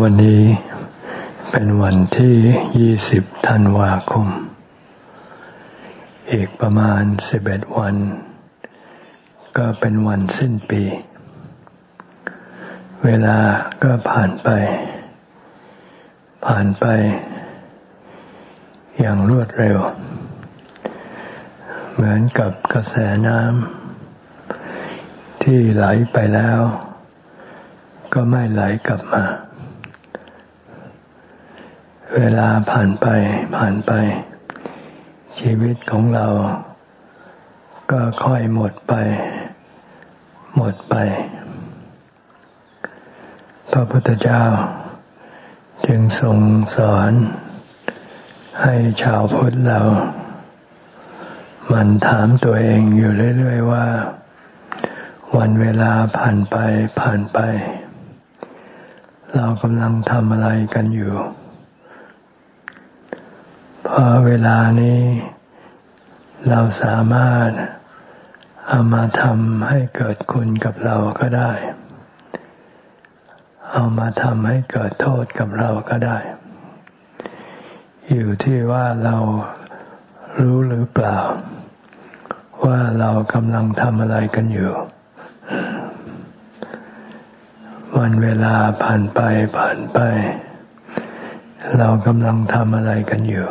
วันนี้เป็นวันที่ยี่สิบธันวาคม อีกประมาณสิบเอ็ดวัน ก็เป็นวันสิ้นปี เวลาก็ผ่านไป ผ่านไป อย่างรวดเร็ว เหมือนกับกระแสน้ำที่ไหลไปแล้ว ก็ไม่ไหลกลับมา เวลาผ่านไปผ่านไป ชีวิตของเรา ก็ค่อยหมดไป หมดไป พระพุทธเจ้า จึงทรงสอน ให้ชาวพุทธเรา มันถามตัวเองอยู่เรื่อย ๆ ว่าวันเวลาผ่านไปผ่านไป เรากำลังทำอะไรกันอยู่ เพราะเวลานี้ เราสามารถเอามาทำให้เกิดคุณกับเราก็ได้ เอามาทำให้เกิดโทษกับเราก็ได้ อยู่ที่ว่าเรารู้หรือเปล่า ว่าเรากำลังทำอะไรกันอยู่ วันเวลาผ่านไปผ่านไป เรากำลังทำอะไรกันอยู่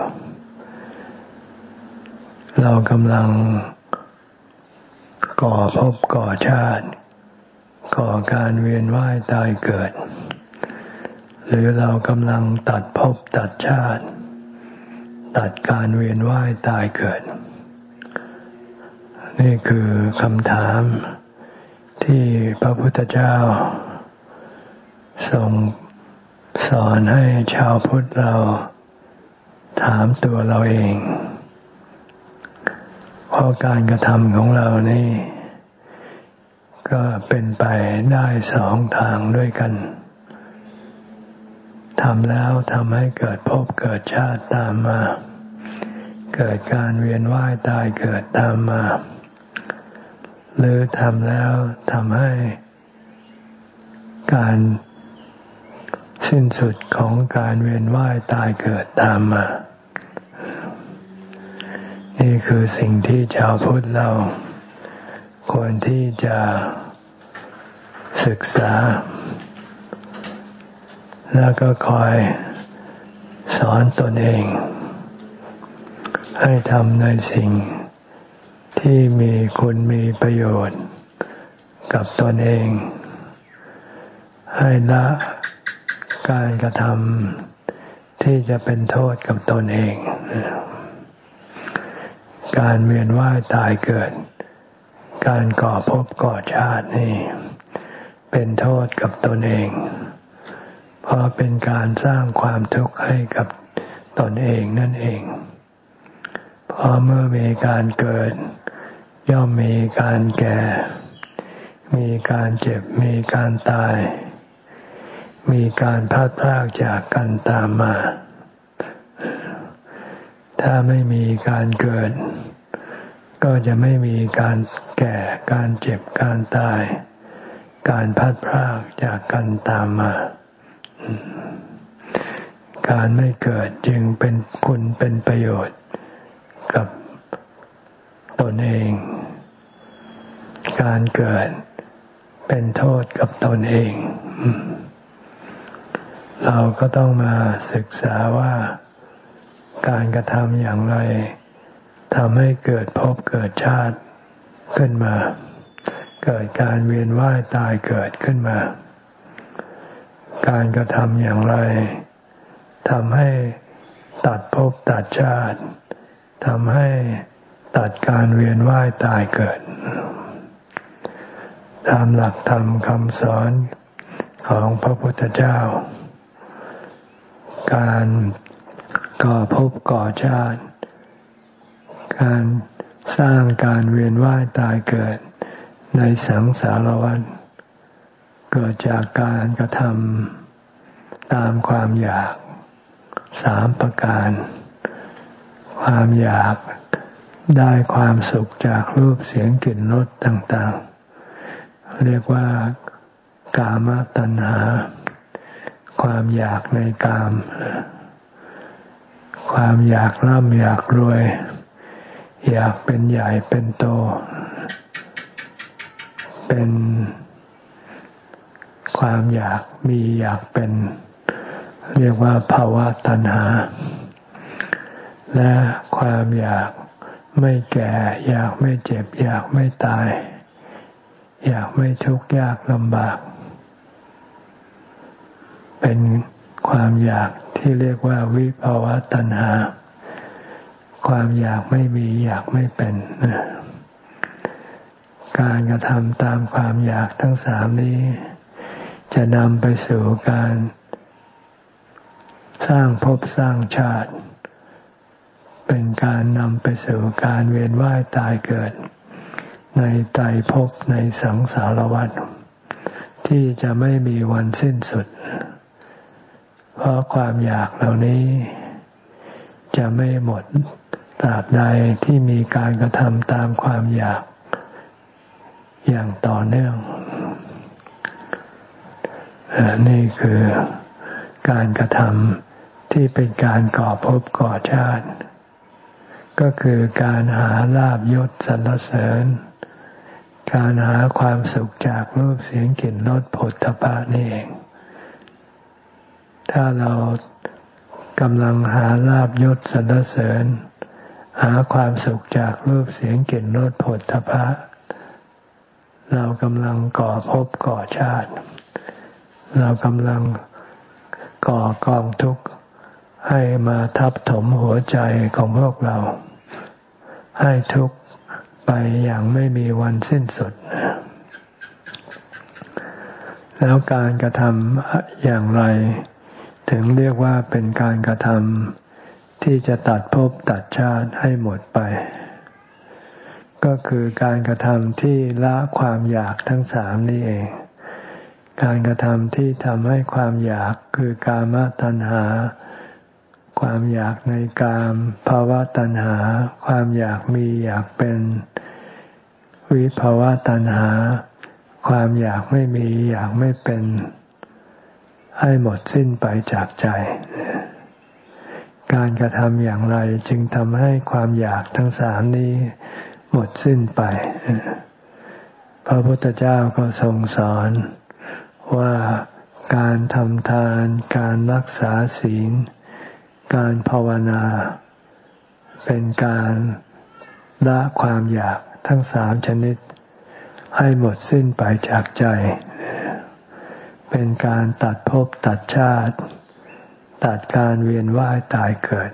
เรากำลังก่อภพก่อชาติ ก่อการเวียนว่ายตายเกิด หรือเรากำลังตัดภพตัดชาติ ตัดการเวียนว่ายตายเกิด นี่คือคำถามที่พระพุทธเจ้า ทรงสอนให้ชาวพุทธเราถามตัวเราเองเพราะการกระทำของเรานี่ ก็เป็นไปได้สองทางด้วยกันทำแล้วทำให้เกิดภพเกิดชาติตามมา เกิดการเวียนว่ายตายเกิดตามมา หรือทำแล้วทำให้การ สิ้นสุดของการเวียนว่ายตายเกิดตามมา นี่คือสิ่งที่ชาวพุทธเรา ควรที่จะศึกษา แล้วก็คอยสอนตนเอง ให้ทำในสิ่งที่มีคุณมีประโยชน์กับตนเอง ให้ละ การกระทำที่จะเป็นโทษกับตนเอง การเวียนว่ายตายเกิด การก่อภพก่อชาตินี่ เป็นโทษกับตนเอง เพราะเป็นการสร้างความทุกข์ให้กับตนเองนั่นเองเพราะเมื่อมีการเกิด ย่อมมีการแก่ มีการเจ็บมีการตาย มีการพัดพากจากกันตามมา ถ้าไม่มีการเกิด ก็จะไม่มีการแก่ การเจ็บ การตาย การพัดพรากจากกันตามมา การไม่เกิดจึงเป็นคุณเป็นประโยชน์กับตนเอง การเกิดเป็นโทษกับตนเอง เราก็ต้องมาศึกษาว่าการกระทำอย่างไรทำให้เกิดภพเกิดชาติขึ้นมา เกิดการเวียนว่ายตายเกิดขึ้นมา การกระทำอย่างไรทำให้ตัดภพตัดชาติทำให้ตัดการเวียนว่ายตายเกิด ตามหลักธรรมคำสอนของพระพุทธเจ้า การก่อภพก่อชาติ การสร้างการเวียนว่ายตายเกิดในสังสารวัฏเกิดจากการกระทำตามความอยากสามประการ ความอยากได้ความสุขจากรูปเสียงกลิ่นรสต่างๆ เรียกว่ากามตัณหา ความอยากในกาม ความอยากร่ำอยากรวย อยากเป็นใหญ่เป็นโต เป็นความอยากมีอยากเป็น เรียกว่าภาวะตัณหา และความอยากไม่แก่ อยากไม่เจ็บ อยากไม่ตาย อยากไม่ทุกข์ยากลำบาก เป็นความอยากที่เรียกว่าวิภาวะตัณหา ความอยากไม่มีอยากไม่เป็น การกระทำตามความอยากทั้งสามนี้ จะนำไปสู่การ สร้างภพสร้างชาติ เป็นการนำไปสู่การเวียนว่ายตายเกิด ในไตรภพในสังสารวัฏที่จะไม่มีวันสิ้นสุด เพราะความอยากเหล่านี้ จะไม่หมดตราบใดที่มีการกระทำตามความอยากอย่างต่อเนื่องนี่คือการกระทำที่เป็นการก่อภพก่อชาติ ก็คือการหาลาบยศสรรเสริญ การหาความสุขจากรูปเสียงกลิ่นรสผลทพะนี่เอง ถ้าเรากำลังหาลาบยศสรรเสริญ หาความสุขจากรูปเสียงกลิ่นรสผลทพะ เรากำลังก่อภพก่อชาติ เรากำลังก่อกองทุกข์ให้มาทับถมหัวใจของพวกเรา ให้ทุกข์ไปอย่างไม่มีวันสิ้นสุด แล้วการกระทำอย่างไร ถึงเรียกว่าเป็นการกระทำที่จะตัดภพตัดชาติให้หมดไป ก็คือการกระทำที่ละความอยากทั้งสามนี่เอง การกระทำที่ทำให้ความอยากคือกามตัณหา ความอยากในกามภาวะตัณหา ความอยากมีอยากเป็น วิภาวะตัณหา ความอยากไม่มีอยากไม่เป็น ให้หมดสิ้นไปจากใจ การกระทำอย่างไรจึงทำให้ความอยากทั้งสามนี้ หมดสิ้นไป พระพุทธเจ้าก็ทรงสอนว่าการทำทาน การรักษาศีล การภาวนา เป็นการละความอยากทั้งสามชนิด ให้หมดสิ้นไปจากใจ เป็นการตัดภพตัดชาติ ตัดการเวียนว่ายตายเกิด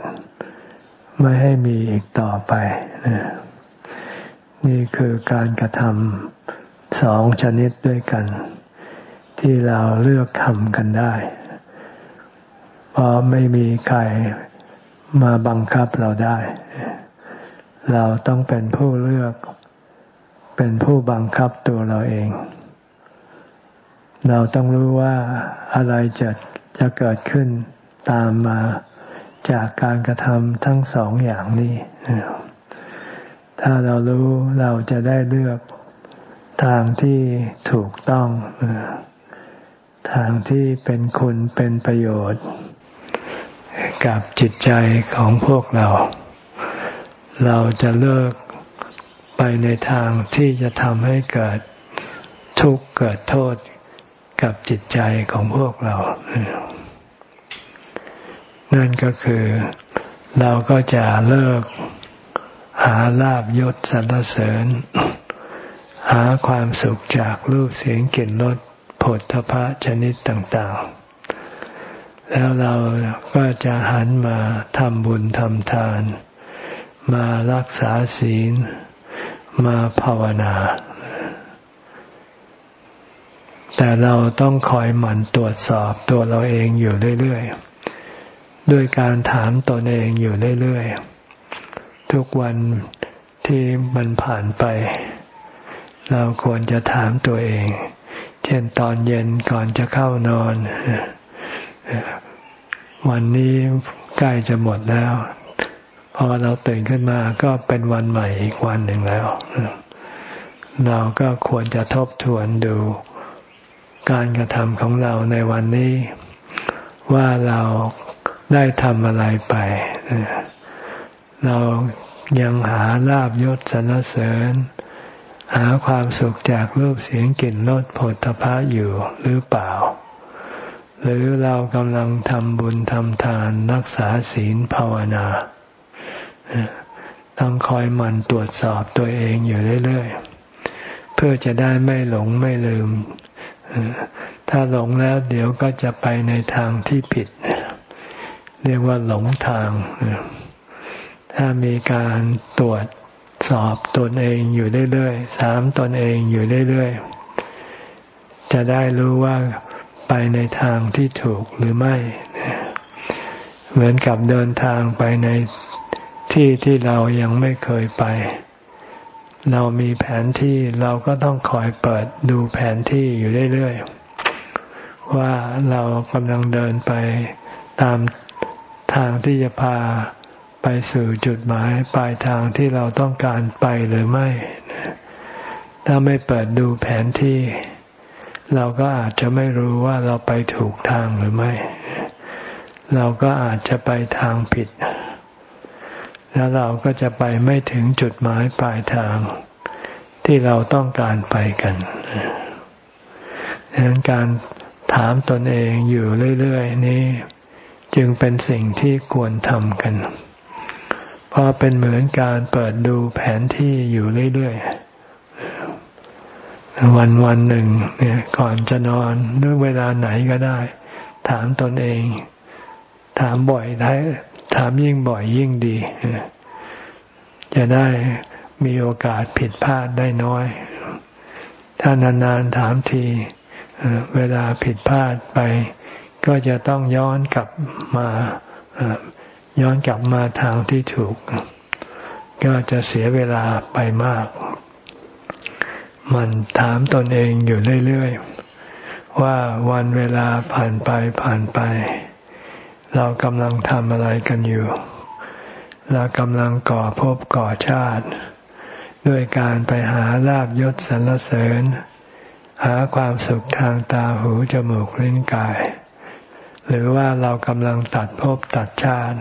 ไม่ให้มีอีกต่อไป นี่คือการกระทำสองชนิดด้วยกัน ที่เราเลือกทำกันได้ เพราะไม่มีใครมาบังคับเราได้ เราต้องเป็นผู้เลือก เป็นผู้บังคับตัวเราเอง เราต้องรู้ว่าอะไรจะจะเกิดขึ้นตามมาจากการกระทำทั้งสองอย่างนี้ถ้าเรารู้เราจะได้เลือกทางที่ถูกต้อง ทางที่เป็นคุณเป็นประโยชน์ กับจิตใจของพวกเรา เราจะเลิกไปในทางที่จะทำให้เกิดทุกข์เกิดโทษ กับจิตใจของพวกเรา นั่นก็คือ เราก็จะเลิกหาลาบยศสรรเสริญ หาความสุขจากรูปเสียงกลิ่นรสผลทพะชนิดต่างๆ แล้วเราก็จะหันมาทำบุญทำทาน มารักษาศีล มาภาวนา แต่เราต้องคอยหมั่นตรวจสอบตัวเราเองอยู่เรื่อยๆ ด้วยการถามตนเองอยู่เรื่อยๆ ทุกวันที่มันผ่านไป เราควรจะถามตัวเอง เช่นตอนเย็นก่อนจะเข้านอน วันนี้ใกล้จะหมดแล้ว พอเราตื่นขึ้นมาก็เป็นวันใหม่อีกวันหนึ่งแล้ว เราก็ควรจะทบทวนดู การกระทำของเราในวันนี้ ว่าเราได้ทำอะไรไป เรายังหาลาบยศสรรเสริญ หาความสุขจากรูปเสียงกลิ่นรสผลตภะอยู่หรือเปล่า หรือเรากำลังทำบุญทำทานรักษาศีลภาวนา ต้องคอยหมั่นตรวจสอบตัวเองอยู่เรื่อยๆ เพื่อจะได้ไม่หลงไม่ลืม ถ้าหลงแล้วเดี๋ยวก็จะไปในทางที่ผิด เรียกว่าหลงทาง ถ้ามีการตรวจสอบตนเองอยู่เรื่อยๆ สามตนเองอยู่เรื่อยๆ จะได้รู้ว่าไปในทางที่ถูกหรือไม่ เหมือนกับเดินทางไปในที่ที่เรายังไม่เคยไป เรามีแผนที่เราก็ต้องคอยเปิดดูแผนที่อยู่เรื่อยๆว่าเรากำลังเดินไปตามทางที่จะพาไปสู่จุดหมายปลายทางที่เราต้องการไปหรือไม่ ถ้าไม่เปิดดูแผนที่ เราก็อาจจะไม่รู้ว่าเราไปถูกทางหรือไม่ เราก็อาจจะไปทางผิด แล้วเราก็จะไปไม่ถึงจุดหมายปลายทาง ที่เราต้องการไปกันดังนั้นการถามตนเองอยู่เรื่อยๆ นี้ จึงเป็นสิ่งที่ควรทำกัน เพราะเป็นเหมือนการเปิดดูแผนที่อยู่เรื่อยๆ วันวันหนึ่งเนี่ยก่อนจะนอนหรือเวลาไหนก็ได้ ถามตนเอง ถามบ่อยได้ ถามยิ่งบ่อยยิ่งดี จะได้มีโอกาสผิดพลาดได้น้อย ถ้านานๆถามทีเวลาผิดพลาดไป ก็จะต้องย้อนกลับมาย้อนกลับมาทางที่ถูก ก็จะเสียเวลาไปมาก มันถามตนเองอยู่เรื่อยๆ ว่าวันเวลาผ่านไปผ่านไป เรากำลังทำอะไรกันอยู่ เรากำลังก่อภพก่อชาติ ด้วยการไปหาลาบยศสรรเสริญ หาความสุขทางตาหูจมูกลิ้นกาย หรือว่าเรากำลังตัดภพตัดชาติ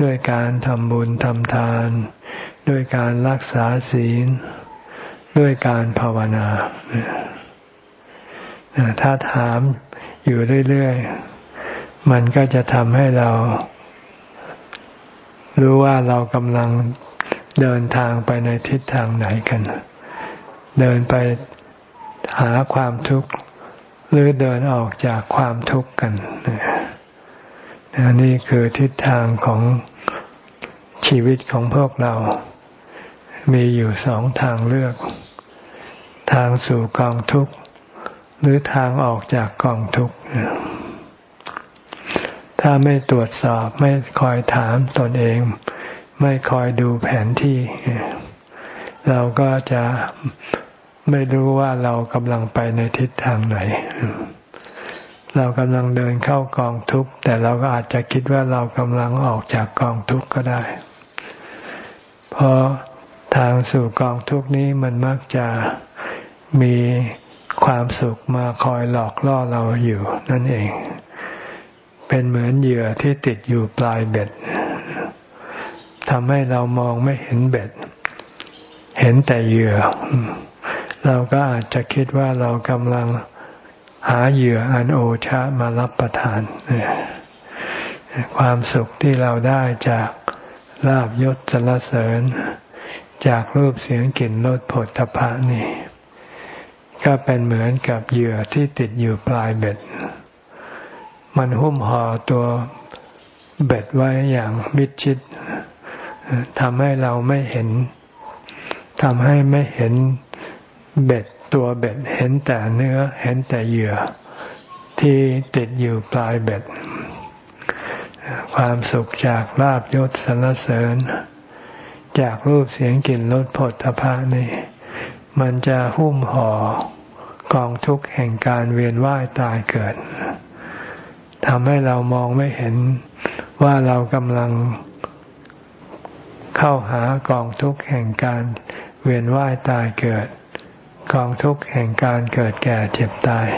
ด้วยการทำบุญทำทาน ด้วยการรักษาศีล ด้วยการภาวนา ถ้าถามอยู่เรื่อย ๆ มันก็จะทำให้เรา รู้ว่าเรากำลังเดินทางไปในทิศทางไหนกัน เดินไปหาความทุกข์ หรือเดินออกจากความทุกข์กันนี่คือทิศทางของชีวิตของพวกเรา มีอยู่สองทางเลือก ทางสู่กองทุกข์ หรือทางออกจากกองทุกข์ ถ้าไม่ตรวจสอบไม่คอยถามตนเอง ไม่คอยดูแผนที่ เราก็จะไม่รู้ว่าเรากำลังไปในทิศทางไหน เรากำลังเดินเข้ากองทุกข์ แต่เราก็อาจจะคิดว่าเรากำลังออกจากกองทุกข์ก็ได้ เพราะทางสู่กองทุกข์นี้มันมักจะมีความสุขมาคอยหลอกล่อเราอยู่นั่นเอง เป็นเหมือนเหยื่อที่ติดอยู่ปลายเบ็ดทำให้เรามองไม่เห็นเบ็ด เห็นแต่เหยื่อ เราก็อาจจะคิดว่าเรากำลังหาเหยื่ออันโอชะมารับประทาน ความสุขที่เราได้จากลาบยศสรรเสริญ จากรูปเสียงกลิ่นรสผลทพะนี่ ก็เป็นเหมือนกับเหยื่อที่ติดอยู่ปลายเบ็ด มันหุ้มห่อตัวเบ็ดไว้อย่างมิดชิดทำให้เราไม่เห็นทำให้ไม่เห็นเบ็ดตัวเบ็ด เห็นแต่เนื้อเห็นแต่เหยื่อ ที่ติดอยู่ปลายเบ็ด ความสุขจากลาบยศสรรเสริญ จากรูปเสียงกลิ่นรสผลทพะนี่ มันจะหุ้มห่อกองทุกข์แห่งการเวียนว่ายตายเกิด ทำให้เรามองไม่เห็นว่าเรากำลังเข้าหากองทุกข์แห่งการเวียนว่ายตายเกิด กองทุกข์แห่งการเกิดแก่เจ็บตาย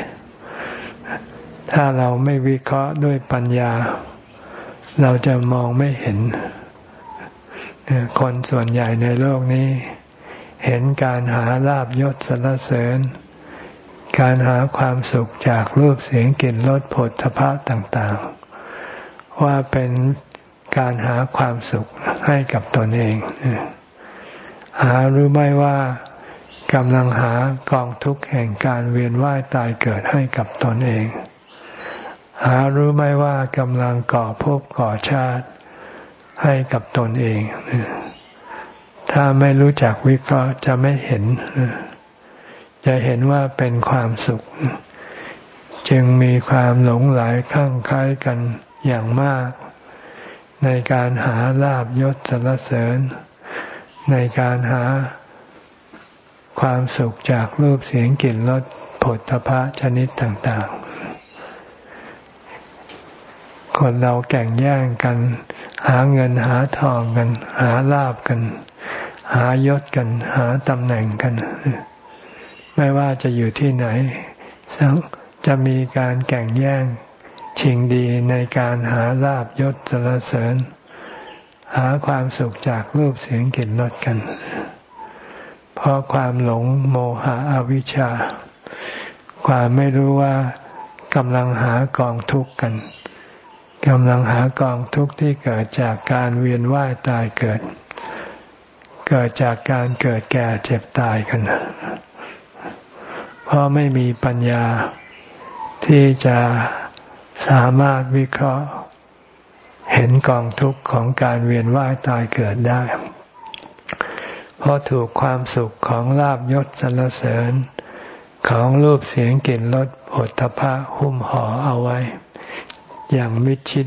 ถ้าเราไม่วิเคราะห์ด้วยปัญญา เราจะมองไม่เห็น คนส่วนใหญ่ในโลกนี้ เห็นการหาลาบยศสรรเสริญ การหาความสุขจากรูปเสียงกลิ่นรสผลทพะต่างๆ ว่าเป็นการหาความสุขให้กับตนเอง หารู้ไหมว่ากำลังหากองทุกข์แห่งการเวียนว่ายตายเกิดให้กับตนเอง หารู้ไหมว่ากำลังก่อภพก่อชาติให้กับตนเอง ถ้าไม่รู้จักวิเคราะห์จะไม่เห็น จะเห็นว่าเป็นความสุข จึงมีความหลงไหลคลั่งคล้ายกันอย่างมาก ในการหาลาบยศสรรเสริญ ในการหาความสุขจากรูปเสียงกลิ่นรสผลทพะชนิดต่างๆ คนเราแข่งแย่งกัน หาเงินหาทองกัน หาลาบกัน หายศกัน หาตำแหน่งกัน ไม่ว่าจะอยู่ที่ไหน จะมีการแข่งแย่ง ชิงดีในการหาลาบยศสรรเสริญ หาความสุขจากรูปเสียงกลิ่นรสกัน เพราะความหลงโมหะอวิชชา ความไม่รู้ว่ากำลังหากองทุกข์กันกำลังหากองทุกข์ที่เกิดจากการเวียนว่ายตายเกิด เกิดจากการเกิดแก่เจ็บตายกัน เพราะไม่มีปัญญาที่จะสามารถวิเคราะห์ เห็นกองทุกข์ของการเวียนว่ายตายเกิดได้ เพราะถูกความสุขของลาบยศสรรเสริญ ของรูปเสียงกลิ่นรสผลทพะหุ้มห่อเอาไว้ อย่างมิดชิด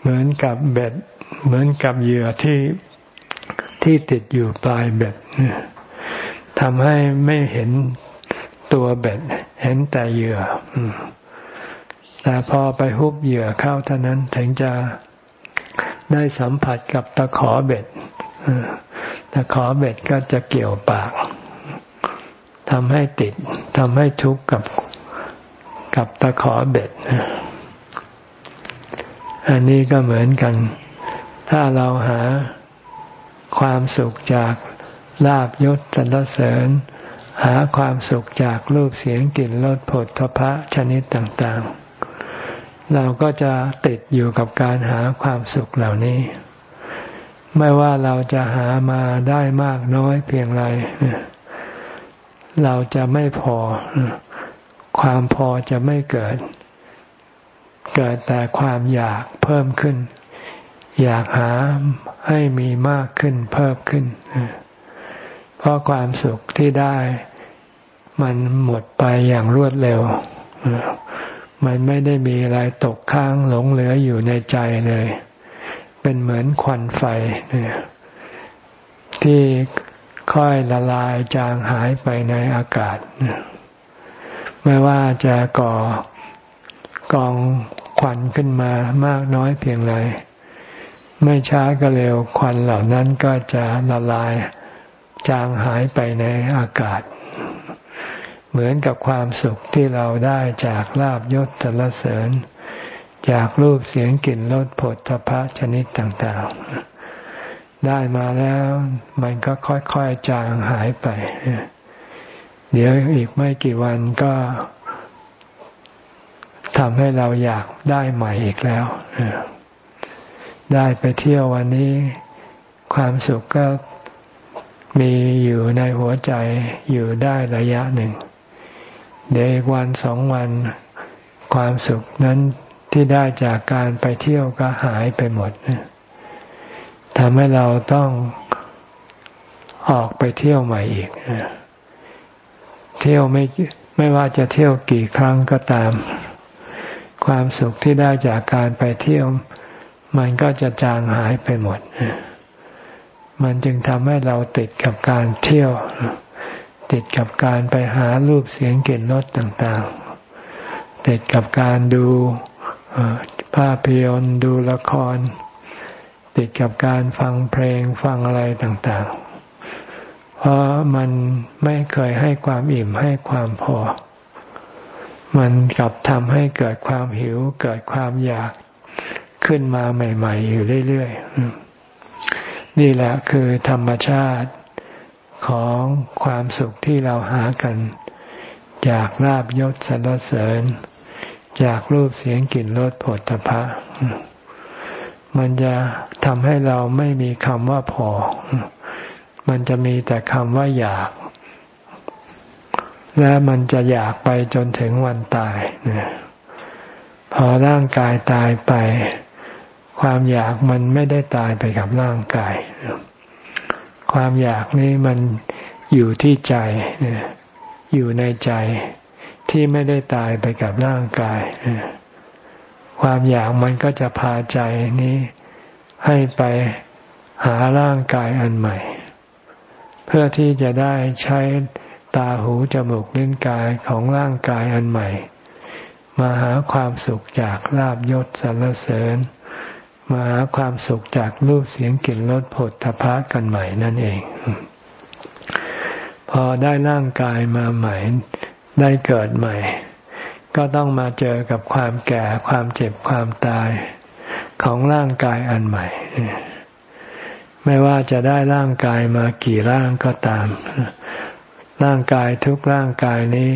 เหมือนกับเบ็ด เหมือนกับเหยื่อที่ที่ติดอยู่ปลายเบ็ดทำให้ไม่เห็น ตัวเบ็ด เห็นแต่เหยื่อแต่พอไปฮุบเหยื่อเข้าเท่านั้นถึงจะได้สัมผัสกับตะขอเบ็ดตะขอเบ็ดก็จะเกี่ยวปากทำให้ติดทำให้ทุกข์กับกับตะขอเบ็ด อันนี้ก็เหมือนกัน ถ้าเราหาความสุขจากลาบยศสรรเสริญ หาความสุขจากรูปเสียงกลิ่นรสผลทพะชนิดต่างๆ เราก็จะติดอยู่กับการหาความสุขเหล่านี้ ไม่ว่าเราจะหามาได้มากน้อยเพียงไร เราจะไม่พอ ความพอจะไม่เกิด เกิดแต่ความอยากเพิ่มขึ้น อยากหาให้มีมากขึ้นเพิ่มขึ้นเพราะความสุขที่ได้มันหมดไปอย่างรวดเร็ว มันไม่ได้มีอะไรตกค้างหลงเหลืออยู่ในใจเลย เป็นเหมือนควันไฟที่ค่อยละลายจางหายไปในอากาศ ไม่ว่าจะก่อกองควันขึ้นมามากน้อยเพียงไร ไม่ช้าก็เร็วควันเหล่านั้นก็จะละลาย จางหายไปในอากาศ เหมือนกับความสุขที่เราได้จากลาบยศสรรเสริญ จากรูปเสียงกลิ่นรสผลทพะชนิดต่างๆ ได้มาแล้วมันก็ค่อยๆจางหายไป เดี๋ยวอีกไม่กี่วันก็ทำให้เราอยากได้ใหม่อีกแล้ว ได้ไปเที่ยววันนี้ ความสุขก็ มีอยู่ในหัวใจอยู่ได้ระยะหนึ่ง เดี๋ยววันสองวันความสุขนั้นที่ได้จากการไปเที่ยวก็หายไปหมดทำให้เราต้องออกไปเที่ยวใหม่อีกเที่ยวไม่ไม่ว่าจะเที่ยวกี่ครั้งก็ตาม ความสุขที่ได้จากการไปเที่ยว มันก็จะจางหายไปหมด มันจึงทำให้เราติดกับการเที่ยว ติดกับการไปหารูปเสียงกลิ่นรสต่างๆ ติดกับการดูภาพยนตร์ดูละคร ติดกับการฟังเพลงฟังอะไรต่างๆ เพราะมันไม่เคยให้ความอิ่มให้ความพอ มันกลับทำให้เกิดความหิวเกิดความอยากขึ้นมาใหม่ ๆ อยู่เรื่อย ๆ นี่แหละคือธรรมชาติของความสุขที่เราหากันอยากลาบยศสรรเสริญอยากรูปเสียงกลิ่นรสผลตภะมันจะทำให้เราไม่มีคำว่าพอ มันจะมีแต่คำว่าอยาก และมันจะอยากไปจนถึงวันตาย พอร่างกายตายไป ความอยากมันไม่ได้ตายไปกับร่างกาย ความอยากนี้มันอยู่ที่ใจ อยู่ในใจที่ไม่ได้ตายไปกับร่างกาย ความอยากมันก็จะพาใจนี้ให้ไปหาร่างกายอันใหม่ เพื่อที่จะได้ใช้ตาหูจมูกลิ้นกายของร่างกายอันใหม่ มาหาความสุขจากลาบยศสรรเสริญ มาหาความสุขจากรูปเสียงกลิ่นรสผลทพะกันใหม่นั่นเอง พอได้ร่างกายมาใหม่ได้เกิดใหม่ ก็ต้องมาเจอกับความแก่ความเจ็บความตายของร่างกายอันใหม่ ไม่ว่าจะได้ร่างกายมากี่ร่างก็ตาม ร่างกายทุกร่างกายนี้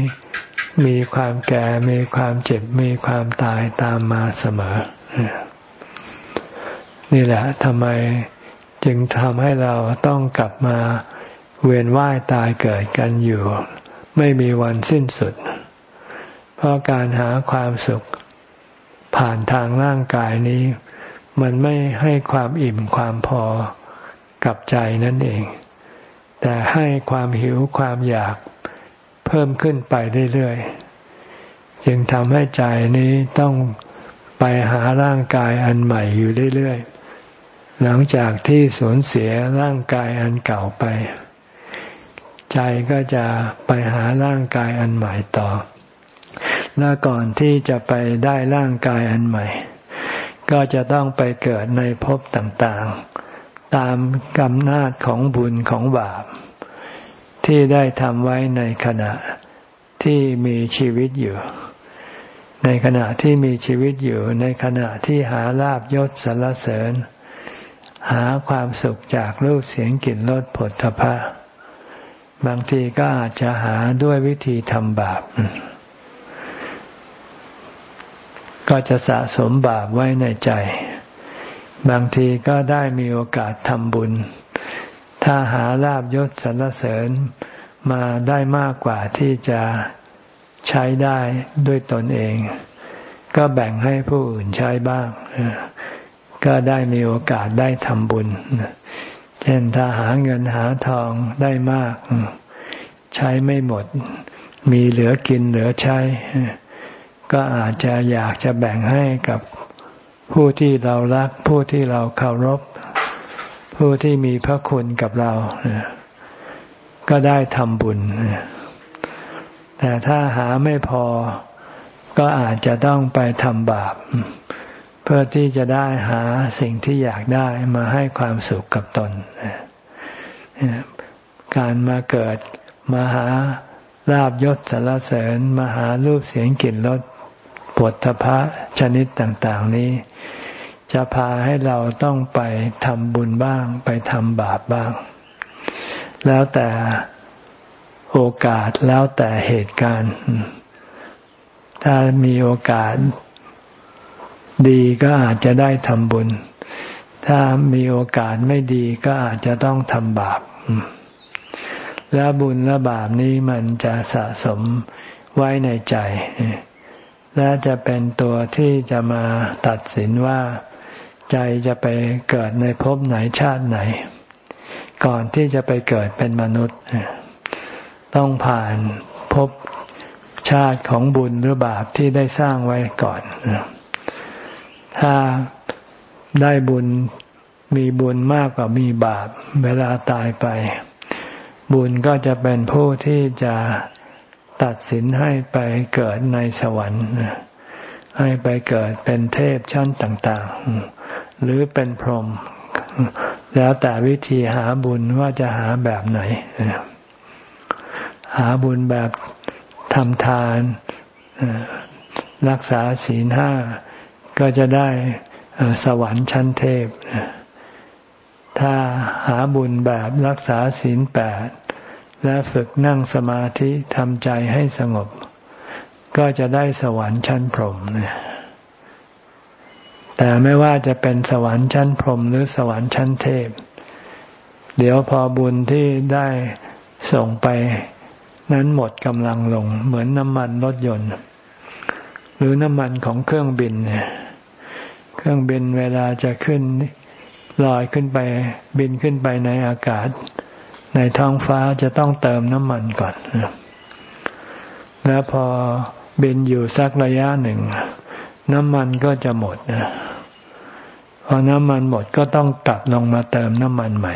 มีความแก่มีความเจ็บมีความตายตามมาเสมอ นี่แหละทำไมจึงทำให้เราต้องกลับมาเวียนว่ายตายเกิดกันอยู่ ไม่มีวันสิ้นสุด เพราะการหาความสุข ผ่านทางร่างกายนี้ มันไม่ให้ความอิ่มความพอกับใจนั่นเอง แต่ให้ความหิวความอยากเพิ่มขึ้นไปเรื่อยๆ จึงทำให้ใจนี้ต้องไปหาร่างกายอันใหม่อยู่เรื่อยๆ หลังจากที่สูญเสียร่างกายอันเก่าไป ใจก็จะไปหาร่างกายอันใหม่ต่อ และก่อนที่จะไปได้ร่างกายอันใหม่ ก็จะต้องไปเกิดในภพต่างๆ ตามกำนาจของบุญของบาป ที่ได้ทำไว้ในขณะที่มีชีวิตอยู่ ในขณะที่มีชีวิตอยู่ในขณะที่หาลาบยศสรรเสริญ หาความสุขจากรูปเสียงกลิ่นรสผลทพะบางทีก็อาจจะหาด้วยวิธีทำบาป ก็จะสะสมบาปไว้ในใจ บางทีก็ได้มีโอกาสทำบุญ ถ้าหาลาบยศสรรเสริญมาได้มากกว่าที่จะใช้ได้ด้วยตนเอง ก็แบ่งให้ผู้อื่นใช้บ้าง ก็ได้มีโอกาสได้ทำบุญ เช่นถ้าหาเงินหาทองได้มาก ใช้ไม่หมด มีเหลือกินเหลือใช้ ก็อาจจะอยากจะแบ่งให้กับผู้ที่เรารัก ผู้ที่เราเคารพ ผู้ที่มีพระคุณกับเรา ก็ได้ทำบุญ แต่ถ้าหาไม่พอก็อาจจะต้องไปทำบาป เพื่อที่จะได้หาสิ่งที่อยากได้มาให้ความสุขกับตน การมาเกิดมาหาลาบยศสารเสริญมาหารูปเสียงกลิ่นรสปวดทพะชนิดต่าง ๆ นี้ จะพาให้เราต้องไปทำบุญบ้าง ไปทำบาปบ้าง แล้วแต่โอกาสแล้วแต่เหตุการณ์ ถ้ามีโอกาส ดีก็อาจจะได้ทำบุญ ถ้ามีโอกาสไม่ดีก็อาจจะต้องทำบาป และบุญและบาปนี้มันจะสะสมไว้ในใจ และจะเป็นตัวที่จะมาตัดสินว่า ใจจะไปเกิดในภพไหนชาติไหน ก่อนที่จะไปเกิดเป็นมนุษย์ ต้องผ่านภพชาติของบุญหรือบาปที่ได้สร้างไว้ก่อน ถ้าได้บุญมีบุญมากกว่ามีบาป เวลาตายไป บุญก็จะเป็นผู้ที่จะตัดสินให้ไปเกิดในสวรรค์ ให้ไปเกิดเป็นเทพชั้นต่าง ๆ หรือเป็นพรหมแล้วแต่วิธีหาบุญว่าจะหาแบบไหน หาบุญแบบทำทาน รักษาศีลห้า ก็จะได้สวรรค์ชั้นเทพ ถ้าหาบุญแบบรักษาศีลแปดและฝึกนั่งสมาธิทำใจให้สงบ ก็จะได้สวรรค์ชั้นพรหมเนี่ยแต่ไม่ว่าจะเป็นสวรรค์ชั้นพรหมหรือสวรรค์ชั้นเทพ เดี๋ยวพอบุญที่ได้ส่งไปนั้นหมดกำลังลง เหมือนน้ำมันรถยนต์ หรือน้ำมันของเครื่องบินเนี่ย ครื่องบินเวลาจะขึ้นลอยขึ้นไป บินขึ้นไปในอากาศ ในท้องฟ้าจะต้องเติมน้ำมันก่อน แล้วพอบินอยู่สักระยะหนึ่ง น้ำมันก็จะหมดนะพอน้ำมันหมดก็ต้องกลับลงมาเติมน้ำมันใหม่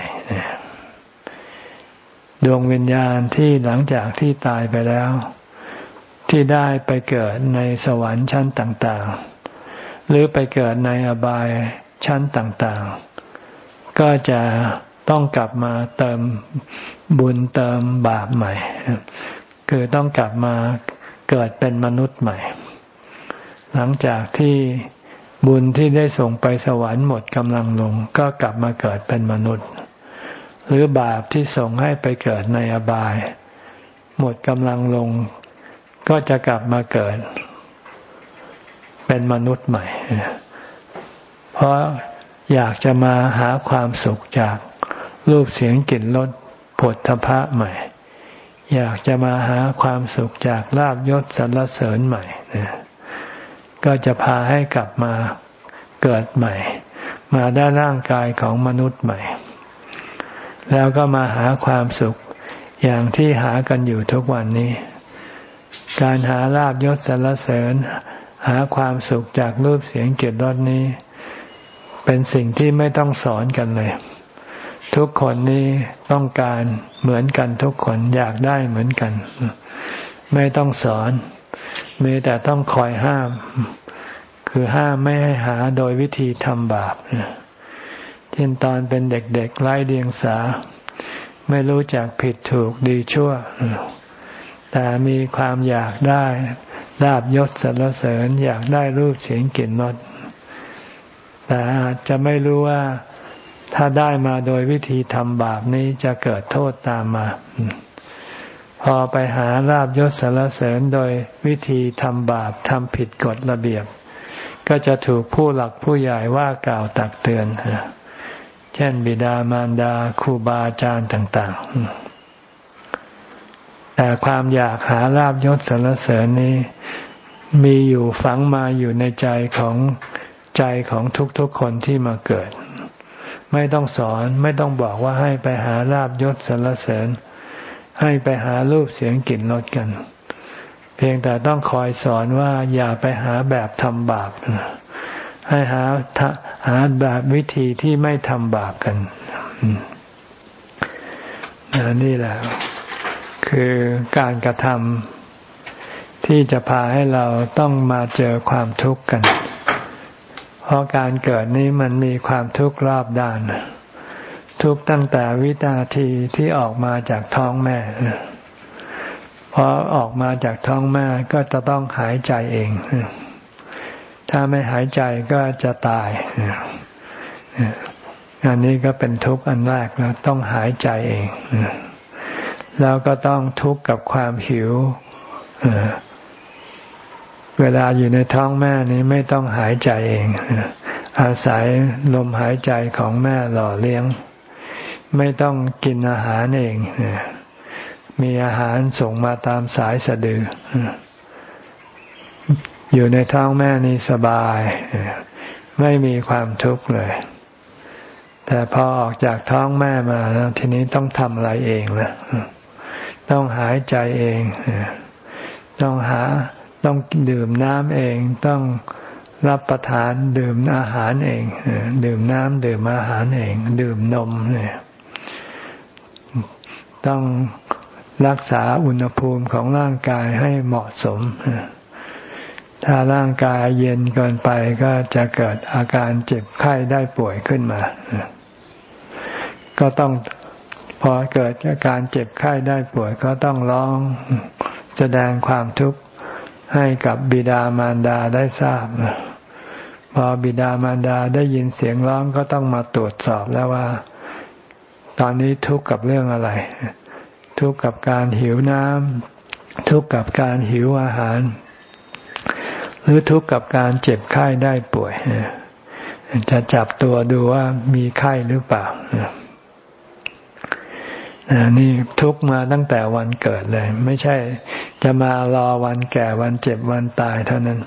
ดวงวิญญาณที่หลังจากที่ตายไปแล้ว ที่ได้ไปเกิดในสวรรค์ชั้นต่าง ๆ หรือไปเกิดในอบายชั้นต่างๆ ก็จะต้องกลับมาเติมบุญเติมบาปใหม่ คือต้องกลับมาเกิดเป็นมนุษย์ใหม่ หลังจากที่บุญที่ได้ส่งไปสวรรค์หมดกำลังลง ก็กลับมาเกิดเป็นมนุษย์ หรือบาปที่ส่งให้ไปเกิดในอบาย หมดกำลังลง ก็จะกลับมาเกิด เป็นมนุษย์ใหม่ เพราะอยากจะมาหาความสุขจากรูปเสียงกลิ่นรสผลทพะใหม่ อยากจะมาหาความสุขจากลาบยศสรรเสริญใหม่ก็จะพาให้กลับมาเกิดใหม่ มาได้ร่างกายของมนุษย์ใหม่ แล้วก็มาหาความสุขอย่างที่หากันอยู่ทุกวันนี้ การหาลาบยศสรรเสริญ หาความสุขจากรูปเสียงเกียรติรสนี้ เป็นสิ่งที่ไม่ต้องสอนกันเลย ทุกคนนี้ต้องการเหมือนกันทุกคนอยากได้เหมือนกัน ไม่ต้องสอน มีแต่ต้องคอยห้าม คือห้ามไม่ให้หาโดยวิธีทำบาปเช่นตอนเป็นเด็กๆไร้เดียงสา ไม่รู้จักผิดถูกดีชั่ว แต่มีความอยากได้ลาบยศสรรเสริญ อยากได้รูปเสียงกลิ่นรสแต่อาจจะไม่รู้ว่าถ้าได้มาโดยวิธีทำบาปนี้จะเกิดโทษตามมา พอไปหาลาบยศสรรเสริญโดยวิธีทำบาปทำผิดกฎระเบียบ ก็จะถูกผู้หลักผู้ใหญ่ว่ากล่าวตักเตือน เช่นบิดามารดาครูบาอาจารย์ต่าง ๆ แต่ความอยากหาลาบยศสรรเสริญนี้ มีอยู่ฝังมาอยู่ในใจของใจของทุกๆคนที่มาเกิด ไม่ต้องสอนไม่ต้องบอกว่าให้ไปหาลาบยศสรรเสริญ ให้ไปหารูปเสียงกลิ่นรสกัน เพียงแต่ต้องคอยสอนว่าอย่าไปหาแบบทำบาปให้หาหาแบบวิธีที่ไม่ทำบาปกันนี่แหละ คือการกระทำที่จะพาให้เราต้องมาเจอความทุกข์กัน เพราะการเกิดนี้มันมีความทุกข์รอบด้าน ทุกตั้งแต่วินาทีที่ออกมาจากท้องแม่พอออกมาจากท้องแม่ก็จะต้องหายใจเอง ถ้าไม่หายใจก็จะตายอันนี้ก็เป็นทุกข์อันแรกแล้วต้องหายใจเอง แล้วก็ต้องทุกข์กับความหิว เวลาอยู่ในท้องแม่นี้ไม่ต้องหายใจเอง อาศัยลมหายใจของแม่หล่อเลี้ยง ไม่ต้องกินอาหารเอง มีอาหารส่งมาตามสายสะดือ อยู่ในท้องแม่นี่สบาย ไม่มีความทุกข์เลยแต่พอออกจากท้องแม่มาแล้วทีนี้ต้องทำอะไรเองและ ต้องหายใจเอง ต้องหาต้องดื่มน้ำเอง ต้องรับประทานดื่มอาหารเอง ดื่มน้ำดื่มอาหารเอง ดื่มนมเนี่ยต้องรักษาอุณหภูมิของร่างกายให้เหมาะสม ถ้าร่างกายเย็นเกินไปก็จะเกิดอาการเจ็บไข้ได้ป่วยขึ้นมา ก็ต้อง พอเกิดอาการเจ็บไข้ได้ป่วยก็ต้องร้องแสดงความทุกข์ให้กับบิดามารดาได้ทราบ พอบิดามารดาได้ยินเสียงร้องก็ต้องมาตรวจสอบแล้วว่า ตอนนี้ทุกข์กับเรื่องอะไร ทุกข์กับการหิวน้ำทุกข์กับการหิวอาหาร หรือทุกข์กับการเจ็บไข้ได้ป่วยจะจับตัวดูว่ามีไข้หรือเปล่า นี่ทุกมาตั้งแต่วันเกิดเลย ไม่ใช่จะมารอวันแก่วันเจ็บวันตายเท่านั้น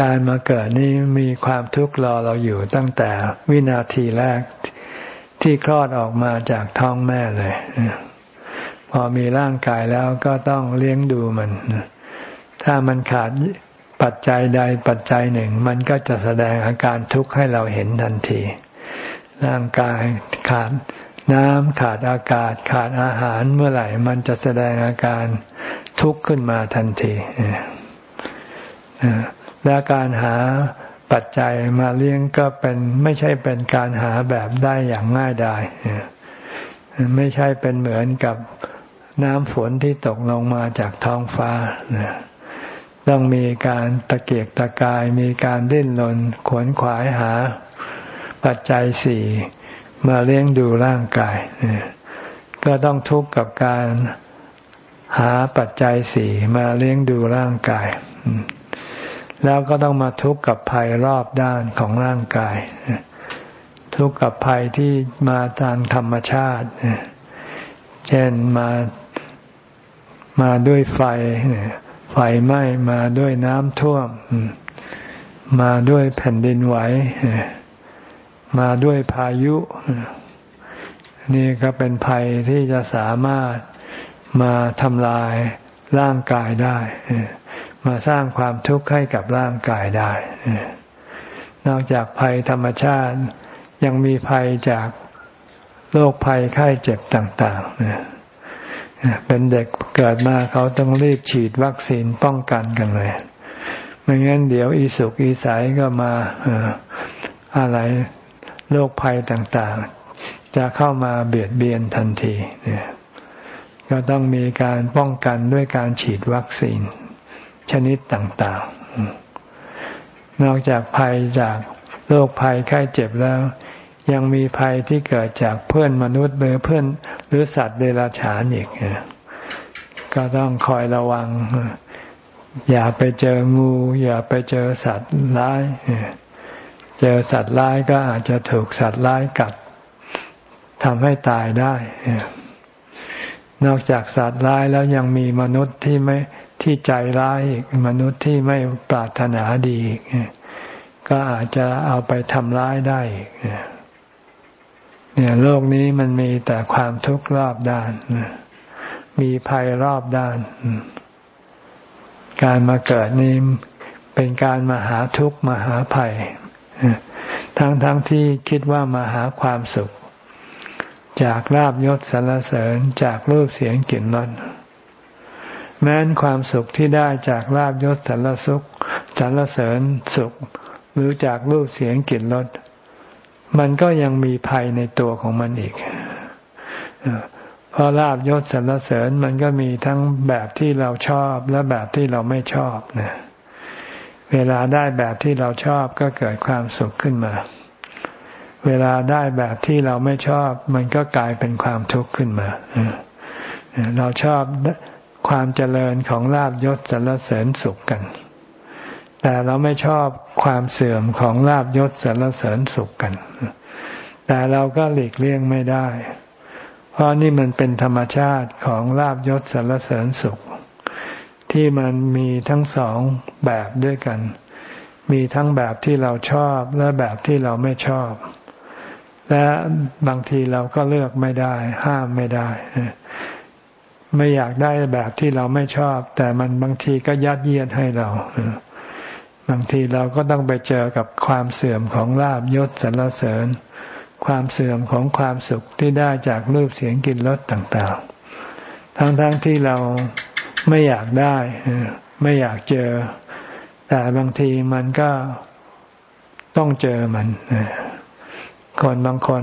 การมาเกิดนี่มีความทุกข์รอเราอยู่ตั้งแต่วินาทีแรกที่คลอดออกมาจากท้องแม่เลย พอมีร่างกายแล้วก็ต้องเลี้ยงดูมัน ถ้ามันขาดปัจจัยใดปัจจัยหนึ่ง มันก็จะแสดงอาการทุกข์ให้เราเห็นทันที ร่างกายขาด น้ำขาดอากาศขาดอาหารเมื่อไหร่ มันจะแสดงอาการทุกข์ขึ้นมาทันทีและการหาปัจจัยมาเลี้ยงก็เป็นไม่ใช่เป็นการหาแบบได้อย่างง่ายดายไม่ใช่เป็นเหมือนกับน้ำฝนที่ตกลงมาจากท้องฟ้าต้องมีการตะเกียกตะกายมีการดิ้นรนขวนขวายหา ปัจจัยสี่ มาเลี้ยงดูร่างกายก็ต้องทุกข์กับการหาปัจจัยสี่มาเลี้ยงดูร่างกาย แล้วก็ต้องมาทุกข์กับภัยรอบด้านของร่างกาย ทุกข์กับภัยที่มาทางธรรมชาติ เช่นมามาด้วยไฟ ไฟไหม้มาด้วยน้ำท่วม มาด้วยแผ่นดินไหว มาด้วยพายุ นี่ก็เป็นภัยที่จะสามารถมาทำลายร่างกายได้ มาสร้างความทุกข์ให้กับร่างกายได้ นอกจากภัยธรรมชาติยังมีภัยจากโรคภัยไข้เจ็บต่างๆ เป็นเด็กเกิดมาเขาต้องรีบฉีดวัคซีนป้องกันกันเลย ไม่งั้นเดี๋ยวอีสุกอีใสก็มาอะไร โรคภัยต่างๆ จะเข้ามาเบียดเบียนทันทีเนี่ยก็ต้องมีการป้องกันด้วยการฉีดวัคซีน ชนิดต่างๆ นอกจากภัยจากโรคภัยไข้เจ็บแล้ว ยังมีภัยที่เกิดจากเพื่อนมนุษย์หรือเพื่อนหรือสัตว์เดรัจฉานอีกก็ต้องคอยระวัง อย่าไปเจองู อย่าไปเจอสัตว์ร้าย เจอสัตว์ร้ายก็อาจจะถูกสัตว์ร้ายกัดทำให้ตายได้ นอกจากสัตว์ร้ายแล้วยังมีมนุษย์ที่ไม่ที่ใจร้ายอีกมนุษย์ที่ไม่ปรารถนาดีอีกก็อาจจะเอาไปทำร้ายได้อีกเนี่ยโลกนี้มันมีแต่ความทุกข์รอบด้าน มีภัยรอบด้าน การมาเกิดนี้เป็นการมาหาทุกข์มาหาภัย ทั้งทั้งที่คิดว่ามาหาความสุข จากลาบยศสรรเสริญจากรูปเสียงกลิ่นรสแม้นความสุขที่ได้จากลาบยศสรรสุขสรรเสริญสุข หรือจากรูปเสียงกลิ่นรสมันก็ยังมีภัยในตัวของมันอีกเพราะลาบยศสรรเสริญมันก็มีทั้งแบบที่เราชอบและแบบที่เราไม่ชอบนะ เวลาได้แบบที่เราชอบก็เกิดความสุขขึ้นมา เวลาได้แบบที่เราไม่ชอบ มันก็กลายเป็นความทุกข์ขึ้นมา เราชอบความเจริญของลาบยศสรรเสริญสุขกัน แต่เราไม่ชอบความเสื่อมของลาบยศสรรเสริญสุขกัน แต่เราก็หลีกเลี่ยงไม่ได้ เพราะนี่มันเป็นธรรมชาติของลาบยศสรรเสริญสุข ที่มันมีทั้งสองแบบด้วยกัน มีทั้งแบบที่เราชอบและแบบที่เราไม่ชอบ และบางทีเราก็เลือกไม่ได้ ห้ามไม่ได้ ไม่อยากได้แบบที่เราไม่ชอบ แต่มันบางทีก็ยัดเยียดให้เราบางทีเราก็ต้องไปเจอกับความเสื่อมของลาบยศสรรเสริญ ความเสื่อมของความสุขที่ได้จากรูปเสียงกลิ่นรสต่าง ๆ ทั้งๆทที่เรา ไม่อยากได้ไม่อยากเจอ แต่บางทีมันก็ต้องเจอมันคนบางคน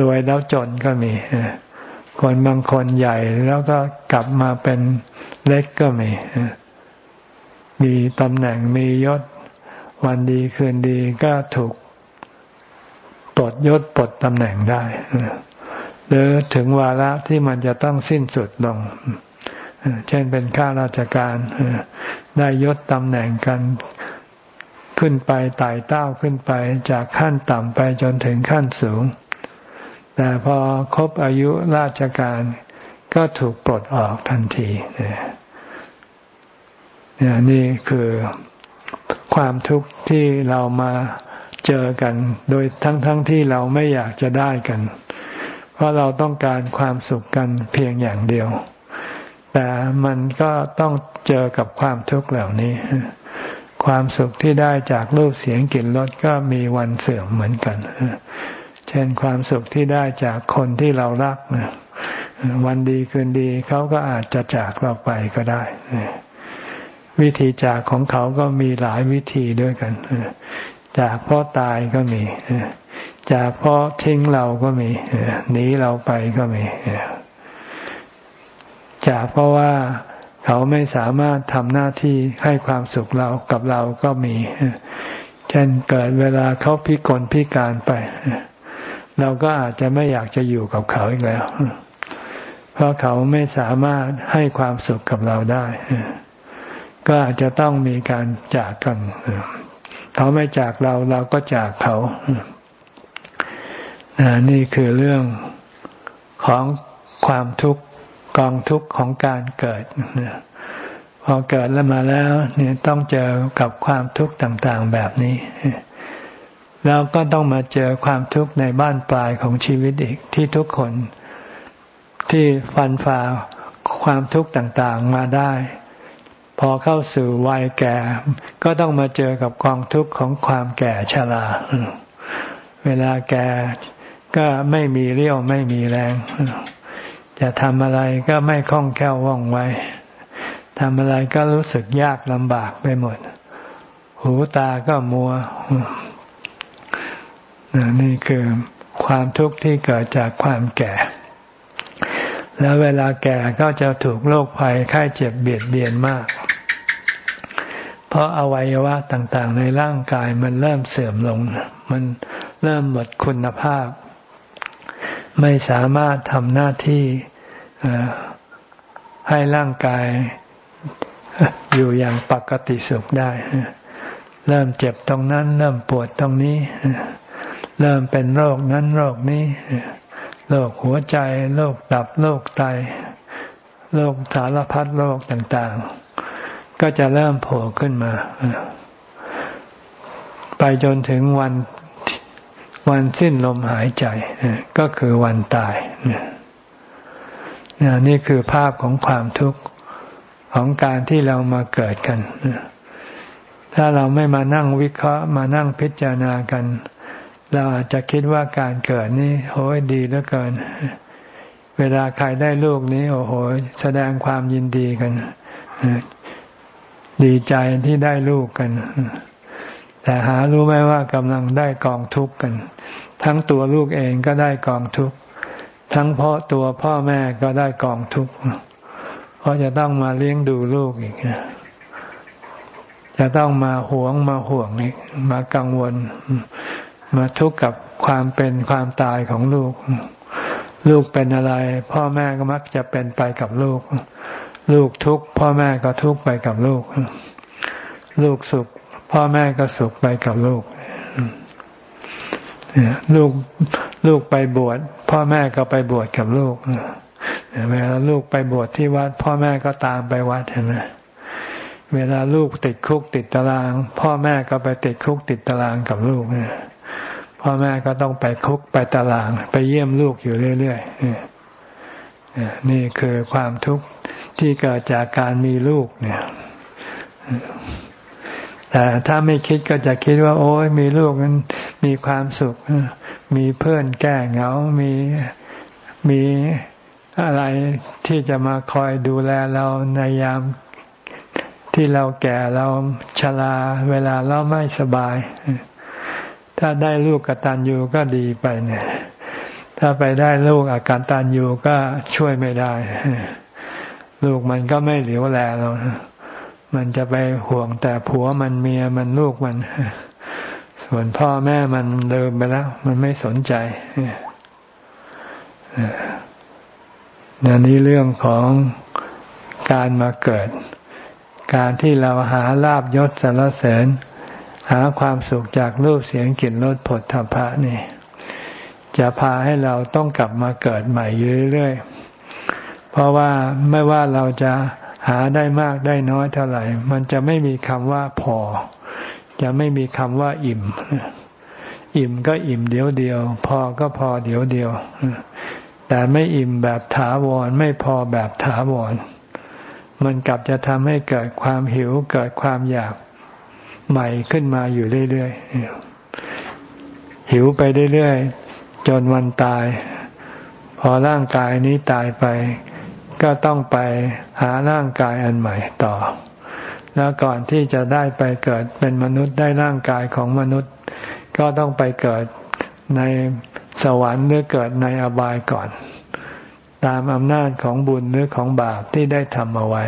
รวยแล้วจนก็มีคนบางคนใหญ่แล้วก็กลับมาเป็นเล็กก็มีมีตำแหน่งมียศวันดีคืนดีก็ถูกปลดยศปลดตำแหน่งได้หรือถึงวาระที่มันจะต้องสิ้นสุดลง เช่นเป็นข้าราชการได้ยศตำแหน่งกันขึ้นไปไต่เต้าขึ้นไปจากขั้นต่ำไปจนถึงขั้นสูง แต่พอครบอายุราชการก็ถูกปลดออกทันทีนี่คือความทุกข์ที่เรามาเจอกัน โดยทั้งๆทที่เราไม่อยากจะได้กัน เพราะเราต้องการความสุขกันเพียงอย่างเดียว แต่มันก็ต้องเจอกับความทุกข์เหล่านี้ ความสุขที่ได้จากรูปเสียงกลิ่นรสก็มีวันเสื่อมเหมือนกัน เช่นความสุขที่ได้จากคนที่เรารัก วันดีคืนดีเขาก็อาจจะจากเราไปก็ได้ วิธีจากของเขาก็มีหลายวิธีด้วยกัน จากเพราะตายก็มี จากเพราะทิ้งเราก็มี หนีเราไปก็มี จากเพราะว่าเขาไม่สามารถทำหน้าที่ให้ความสุขเรากับเราก็มี เช่นเกิดเวลาเขาพิกลพิการไป เราก็อาจจะไม่อยากจะอยู่กับเขาอีกแล้ว เพราะเขาไม่สามารถให้ความสุขกับเราได้ ก็อาจจะต้องมีการจากกัน เขาไม่จากเราเราก็จากเขา นี่คือเรื่องของความทุกข์ กองทุกข์ของการเกิดพอเกิดแล้วมาแล้วเนี่ยต้องเจอกับความทุกข์ต่างๆแบบนี้ แล้วก็ต้องมาเจอความทุกข์ในบ้านปลายของชีวิตอีกที่ทุกคนที่ฟันฝ่าความทุกข์ต่างๆมาได้ พอเข้าสู่วัยแก่ ก็ต้องมาเจอกับกองทุกข์ของความแก่ชราเวลาแก่ก็ไม่มีเรี่ยวไม่มีแรง จะทำอะไรก็ไม่คล่องแคล่วว่องไวทำอะไรก็รู้สึกยากลำบากไปหมด หูตาก็มัว นี่คือความทุกข์ที่เกิดจากความแก่ แล้วเวลาแก่ก็จะถูกโรคภัยไข้เจ็บเบียดเบียนมาก เพราะอวัยวะต่างๆ ในร่างกายมันเริ่มเสื่อมลง มันเริ่มหมดคุณภาพ ไม่สามารถทำหน้าที่ให้ร่างกายอยู่อย่างปกติสุขได้ เริ่มเจ็บตรงนั้น เริ่มปวดตรงนี้ เริ่มเป็นโรคนั้นโรคนี้ โรคหัวใจ โรคตับ โรคไต โรคสารพัดโรคต่างๆ ก็จะเริ่มโผล่ขึ้นมา ไปจนถึงวัน วันสิ้นลมหายใจก็คือวันตายนี่คือภาพของความทุกข์ของการที่เรามาเกิดกัน ถ้าเราไม่มานั่งวิเคราะห์มานั่งพิจารณากัน เราอาจจะคิดว่าการเกิดนี่โอ้ยดีเหลือเกิน เวลาใครได้ลูกนี้ โอ้โห แสดงความยินดีกัน ดีใจที่ได้ลูกกัน แต่หารู้ไหมว่ากำลังได้กองทุกข์กัน ทั้งตัวลูกเองก็ได้กองทุกข์ทั้งพ่อตัวพ่อแม่ก็ได้กองทุกข์เพราะจะต้องมาเลี้ยงดูลูกอีกจะต้องมาหวงมาห่วงอีกมากังวล มาทุกข์กับความเป็นความตายของลูก ลูกเป็นอะไร พ่อแม่ก็มักจะเป็นไปกับลูก ลูกทุกข์พ่อแม่ก็ทุกข์ไปกับลูก ลูกสุข พ่อแม่ก็สุขไปกับลูกลูกลูกไปบวชพ่อแม่ก็ไปบวชกับลูกเวลาลูกไปบวชที่วัด พ่อแม่ก็ตามไปวัดเห็นไหมเวลาลูกติดคุกติดตาราง พ่อแม่ก็ไปติดคุกติดตารางกับลูกเนี่ยพ่อแม่ก็ต้องไปคุกไปตาราง ไปเยี่ยมลูกอยู่เรื่อยๆนี่คือความทุกข์ที่เกิดจากการมีลูกเนี่ย แต่ถ้าไม่คิดก็จะคิดว่า โอ้ยมีลูกนั้นมีความสุข มีเพื่อนแก้เหงา มีมีอะไรที่จะมาคอยดูแลเราในยามที่เราแก่เราชราเวลาเราไม่สบาย ถ้าได้ลูกกตัญญูก็ดีไปเนี่ยถ้าไปได้ลูกอาการตัญญูก็ช่วยไม่ได้ ลูกมันก็ไม่เหลียวแลเรา มันจะไปห่วงแต่ผัวมันเมียมันลูกมัน ส่วนพ่อแม่มันเดิมไปแล้ว มันไม่สนใจนี่เรื่องของการมาเกิด การที่เราหาลาบยศสารเสริญ หาความสุขจากรูปเสียงกลิ่นรสผลทพะนี่ จะพาให้เราต้องกลับมาเกิดใหม่เรื่อยๆเพราะว่าไม่ว่าเราจะ หาได้มากได้น้อยเท่าไหร่ มันจะไม่มีคำว่าพอ จะไม่มีคำว่าอิ่ม อิ่มก็อิ่มเดียวเดียว พอก็พอเดียวเดียว แต่ไม่อิ่มแบบถาวร ไม่พอแบบถาวร มันกลับจะทำให้เกิดความหิว เกิดความอยากใหม่ขึ้นมาอยู่เรื่อยๆ หิวไปเรื่อยๆ จนวันตาย พอร่างกายนี้ตายไป ก็ต้องไปหาร่างกายอันใหม่ต่อ แล้วก่อนที่จะได้ไปเกิดเป็นมนุษย์ได้ร่างกายของมนุษย์ ก็ต้องไปเกิดในสวรรค์หรือเกิดในอบายก่อน ตามอำนาจของบุญหรือของบาปที่ได้ทำเอาไว้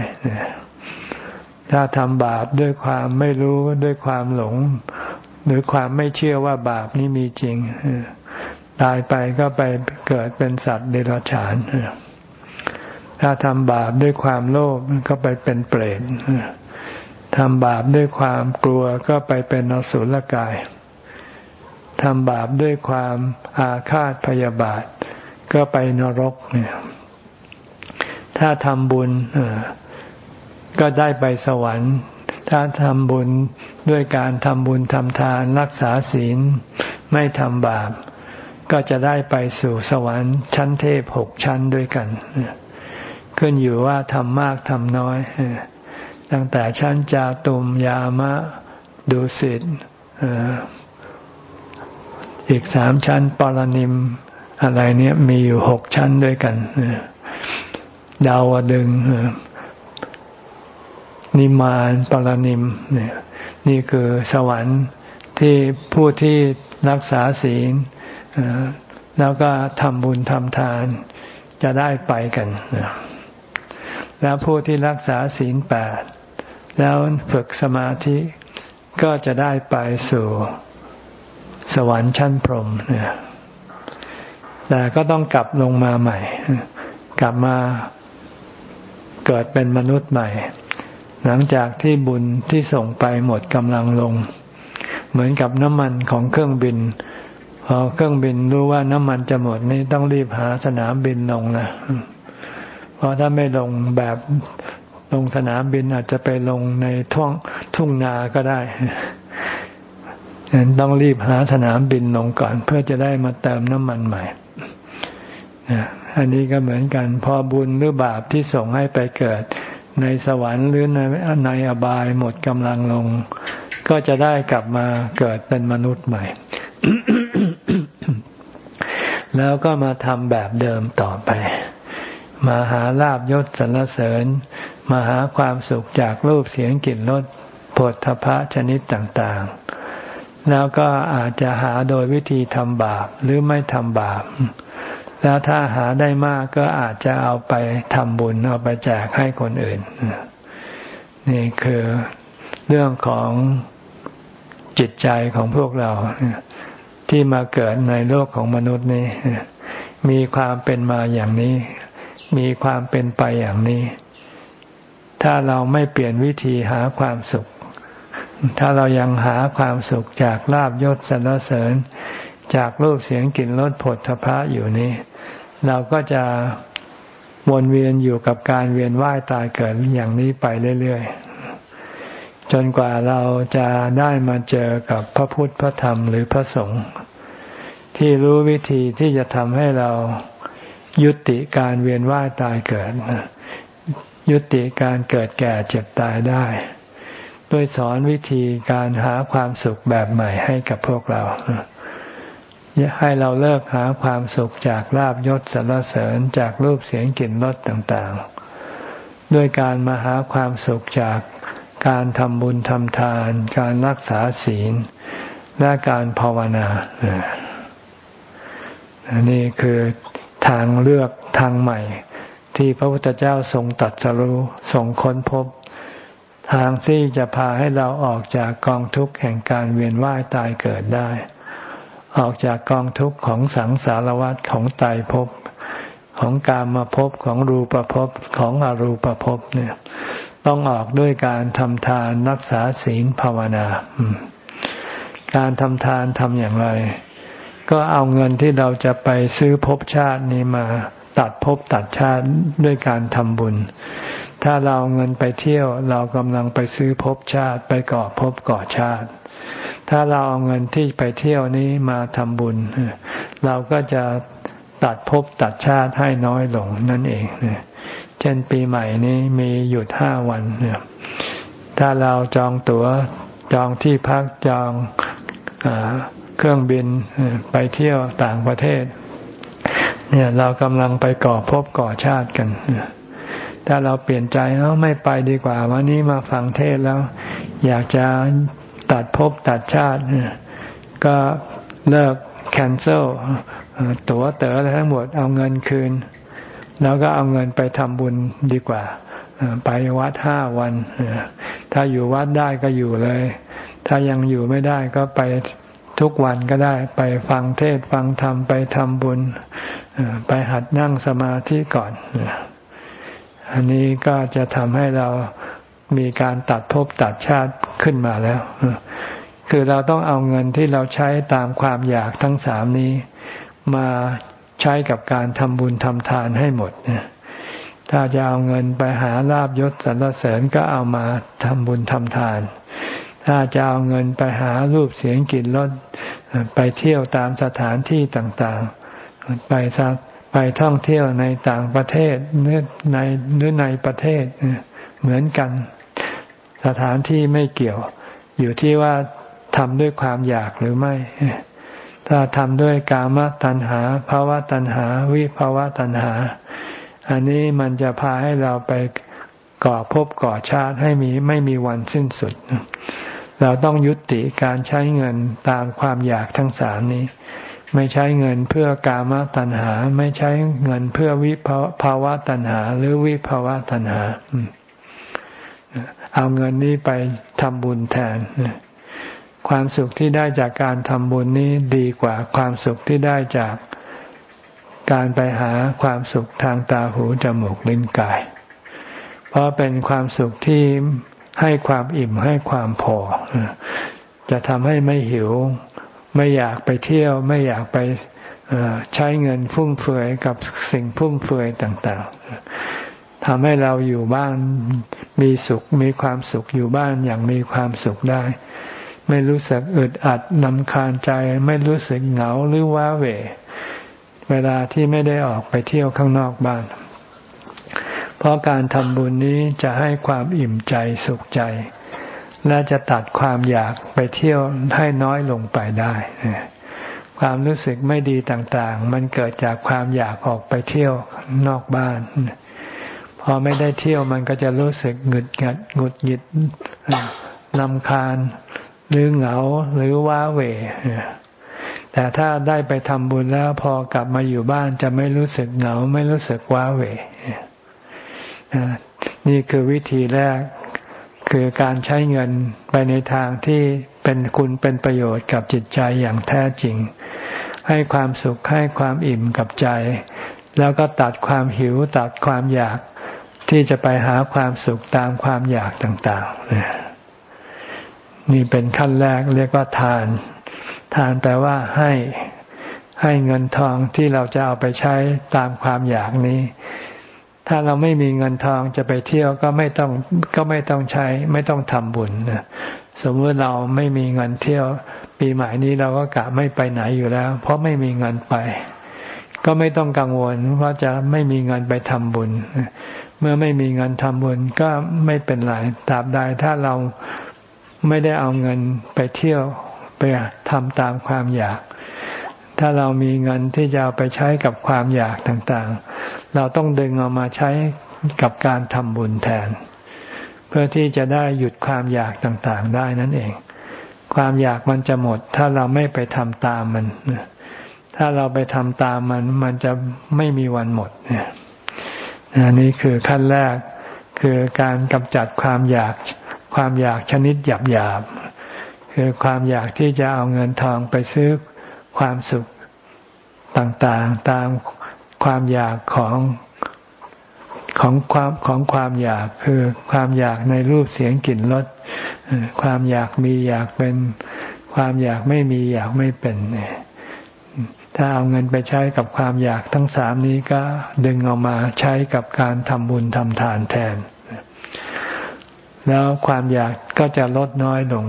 ถ้าทำบาปด้วยความไม่รู้ด้วยความหลง หรือความไม่เชื่อว่าบาปนี้มีจริงตายไปก็ไปเกิดเป็นสัตว์เดรัจฉาน ถ้าทำบาปด้วยความโลภก็ไปเป็นเปรตทำบาปด้วยความกลัวก็ไปเป็นนสุลกาย ทำบาปด้วยความอาฆาตพยาบาท ก็ไปนรกเนี่ย ถ้าทำบุญก็ได้ไปสวรรค์ ถ้าทำบุญด้วยการทำบุญทำทานรักษาศีล ไม่ทำบาป ก็จะได้ไปสู่สวรรค์ชั้นเทพหกชั้นด้วยกัน ขึ้นอยู่ว่าทำมากทำน้อย ตั้งแต่ชั้นจาตุมยามะดุสิตอีกสามชั้นปรนิมอะไรเนี่ยมีอยู่หกชั้นด้วยกันดาวดึงนิมานปรนิมเนี่ยนี่คือสวรรค์ที่ผู้ที่รักษาศีลแล้วก็ทำบุญทำทานจะได้ไปกัน แล้วผู้ที่รักษาศีลแปดแล้วฝึกสมาธิก็จะได้ไปสู่สวรรค์ชั้นพรหมเนี่ยแต่ก็ต้องกลับลงมาใหม่ กลับมาเกิดเป็นมนุษย์ใหม่ หลังจากที่บุญที่ส่งไปหมดกำลังลง เหมือนกับน้ำมันของเครื่องบิน พอเครื่องบินรู้ว่าน้ำมันจะหมดนี่ต้องรีบหาสนามบินลงนะ เพราะถ้าไม่ลงแบบลงสนามบินอาจจะไปลงในท้องทุ่งนาก็ได้ต้องรีบหาสนามบินลงก่อน เพื่อจะได้มาเติมน้ำมันใหม่อันนี้ก็เหมือนกัน พอบุญหรือบาปที่ส่งให้ไปเกิด ในสวรรค์หรือในในอบายหมดกำลังลง ก็จะได้กลับมาเกิดเป็นมนุษย์ใหม่ แล้วก็มาทำแบบเดิมต่อไป มาหาลาบยศสรรเสริญ มาหาความสุขจากรูปเสียงกลิ่นรสผลทพะชนิดต่างๆ แล้วก็อาจจะหาโดยวิธีทำบาปหรือไม่ทำบาป แล้วถ้าหาได้มากก็อาจจะเอาไปทำบุญเอาไปแจกให้คนอื่น นี่คือเรื่องของจิตใจของพวกเราที่มาเกิดในโลกของมนุษย์นี้ มีความเป็นมาอย่างนี้ มีความเป็นไปอย่างนี้ ถ้าเราไม่เปลี่ยนวิธีหาความสุข ถ้าเรายังหาความสุขจากลาบยศสรรเสริญ จากรูปเสียงกลิ่นรสผลทพะอยู่นี้ เราก็จะวนเวียนอยู่กับการเวียนว่ายตายเกิดอย่างนี้ไปเรื่อยๆ จนกว่าเราจะได้มาเจอกับพระพุทธพระธรรมหรือพระสงฆ์ที่รู้วิธีที่จะทำให้เรา ยุติการเวียนว่ายตายเกิด ยุติการเกิดแก่เจ็บตายได้ด้วยสอนวิธีการหาความสุขแบบใหม่ให้กับพวกเราให้เราเลิกหาความสุขจากลาบยศสรรเสริญจากรูปเสียงกลิ่นรสต่างๆ ด้วยการมาหาความสุขจากการทำบุญทำทาน การรักษาศีล และการภาวนาอันนี้คือ ทางเลือกทางใหม่ ที่พระพุทธเจ้าทรงตัดสรู้ทรงค้นพบ ทางที่จะพาให้เราออกจากกองทุกข์แห่งการเวียนว่ายตายเกิดได้ ออกจากกองทุกข์ของสังสารวัฏของตายภพของกามาภพของรูปภพของอรูปภพเนี่ยต้องออกด้วยการทำทานรักษาศีลภาวนา การทำทานทำอย่างไร ก็เอาเงินที่เราจะไปซื้อภพชาตินี้มาตัดภพตัดชาติด้วยการทำบุญ ถ้าเราเอาเงินไปเที่ยวเรากำลังไปซื้อภพชาติไปก่อภพก่อชาติ ถ้าเราเอาเงินที่ไปเที่ยวนี้มาทำบุญ เราก็จะตัดภพตัดชาติให้น้อยลงนั่นเองเช่นปีใหม่นี้มีหยุดห้าวันเนี่ยถ้าเราจองตัว๋วจองที่พักจอง เครื่องบินไปเที่ยวต่างประเทศ เนี่ยเรากำลังไปก่อภพก่อชาติกันถ้าเราเปลี่ยนใจเาไม่ไปดีกว่า วันนี้มาฟังเทศแล้ว อยากจะตัดภพตัดชาติ ก็เลิกแคนเซิลตั๋วเต๋อทั้งหมดเอาเงินคืน แล้วก็เอาเงินไปทำบุญดีกว่า ไปวัดห้าวัน ถ้าอยู่วัดได้ก็อยู่เลย ถ้ายังอยู่ไม่ได้ก็ไป ทุกวันก็ได้ไปฟังเทศฟังธรรมไปทำบุญไปหัดนั่งสมาธิก่อน อันนี้ก็จะทำให้เรามีการตัดภพตัดชาติขึ้นมาแล้ว คือเราต้องเอาเงินที่เราใช้ตามความอยากทั้งสามนี้ มาใช้กับการทำบุญทำทานให้หมดถ้าจะเอาเงินไปหาลาบยศสรรเสริญก็เอามาทำบุญทำทาน ถ้าจะเอาเงินไปหารูปเสียงกลิ่นรสไปเที่ยวตามสถานที่ต่างๆ ไปสักไปท่องเที่ยวในต่างประเทศหรือในหรือในประเทศเหมือนกัน สถานที่ไม่เกี่ยว อยู่ที่ว่าทำด้วยความอยากหรือไม่ ถ้าทำด้วยกามตัณหาภาวะตัณหา วิภาวะตัณหา อันนี้มันจะพาให้เราไปก่อภพก่อชาติให้มีไม่มีวันสิ้นสุด เราต้องยุติการใช้เงินตามความอยากทั้งสามนี้ ไม่ใช้เงินเพื่อกามตัณหา ไม่ใช้เงินเพื่อวิภาวะตัณหา หรือวิภาวะตัณหา เอาเงินนี้ไปทำบุญแทน ความสุขที่ได้จากการทำบุญนี้ดีกว่าความสุขที่ได้จากการไปหาความสุขทางตาหูจมูกลิ้นกาย เพราะเป็นความสุขที่ ให้ความอิ่มให้ความพอ จะทำให้ไม่หิว ไม่อยากไปเที่ยว ไม่อยากไปใช้เงินฟุ่มเฟือยกับสิ่งฟุ่มเฟือยต่างๆทำให้เราอยู่บ้านมีสุขมีความสุขอยู่บ้านอย่างมีความสุขได้ ไม่รู้สึกอึดอัดนำคาญใจ ไม่รู้สึกเหงาหรือว้าเหวเวลาที่ไม่ได้ออกไปเที่ยวข้างนอกบ้าน เพราะการทำบุญนี้จะให้ความอิ่มใจสุขใจ และจะตัดความอยากไปเที่ยวให้น้อยลงไปได้ ความรู้สึกไม่ดีต่างๆ มันเกิดจากความอยากออกไปเที่ยวนอกบ้าน พอไม่ได้เที่ยวมันก็จะรู้สึกหงุดหงิดหงุดหงิดลำคาญหรือเหงาหรือว้าเหวแต่ถ้าได้ไปทำบุญแล้วพอกลับมาอยู่บ้านจะไม่รู้สึกเหงา ไม่รู้สึกว้าเหว นี่คือวิธีแรกคือการใช้เงินไปในทางที่เป็นคุณเป็นประโยชน์กับจิตใจอย่างแท้จริง ให้ความสุขให้ความอิ่มกับใจ แล้วก็ตัดความหิวตัดความอยากที่จะไปหาความสุขตามความอยากต่างๆ นี่เป็นขั้นแรกเรียกว่าทาน ทานแปลว่าให้ให้เงินทองที่เราจะเอาไปใช้ตามความอยากนี้ ถ้าเราไม่มีเงินทองจะไปเที่ยวก็ไม่ต้องก็ไม่ต้องใช้ ไม่ต้องทำบุญสมมติเราไม่มีเงินเที่ยว ปีใหม่นี้เราก็กะไม่ไปไหนอยู่แล้ว เพราะไม่มีเงินไป ก็ไม่ต้องกังวลว่าจะไม่มีเงินไปทำบุญ เมื่อไม่มีเงินทำบุญก็ไม่เป็นไรตราบใดถ้าเราไม่ได้เอาเงินไปเที่ยวไปทำตามความอยาก ถ้าเรามีเงินที่จะเอาไปใช้กับความอยากต่าง เราต้องดึงเอามาใช้กับการทำบุญแทน เพื่อที่จะได้หยุดความอยากต่างๆได้นั่นเอง ความอยากมันจะหมด ถ้าเราไม่ไปทำตามมัน ถ้าเราไปทำตามมัน มันจะไม่มีวันหมดเนี่ยนี่คือขั้นแรกคือการกำจัดความอยากความอยากชนิดหยาบหยาบคือความอยากที่จะเอาเงินทองไปซื้อความสุขต่างๆ ตาม ความอยากของของความของความอยากคือความอยากในรูปเสียงกลิ่นรสความอยากมีอยากเป็น ความอยากไม่มีอยากไม่เป็นถ้าเอาเงินไปใช้กับความอยากทั้งสามนี้ก็ดึงออกมาใช้กับการทำบุญทำทานแทน แล้วความอยากก็จะลดน้อยลง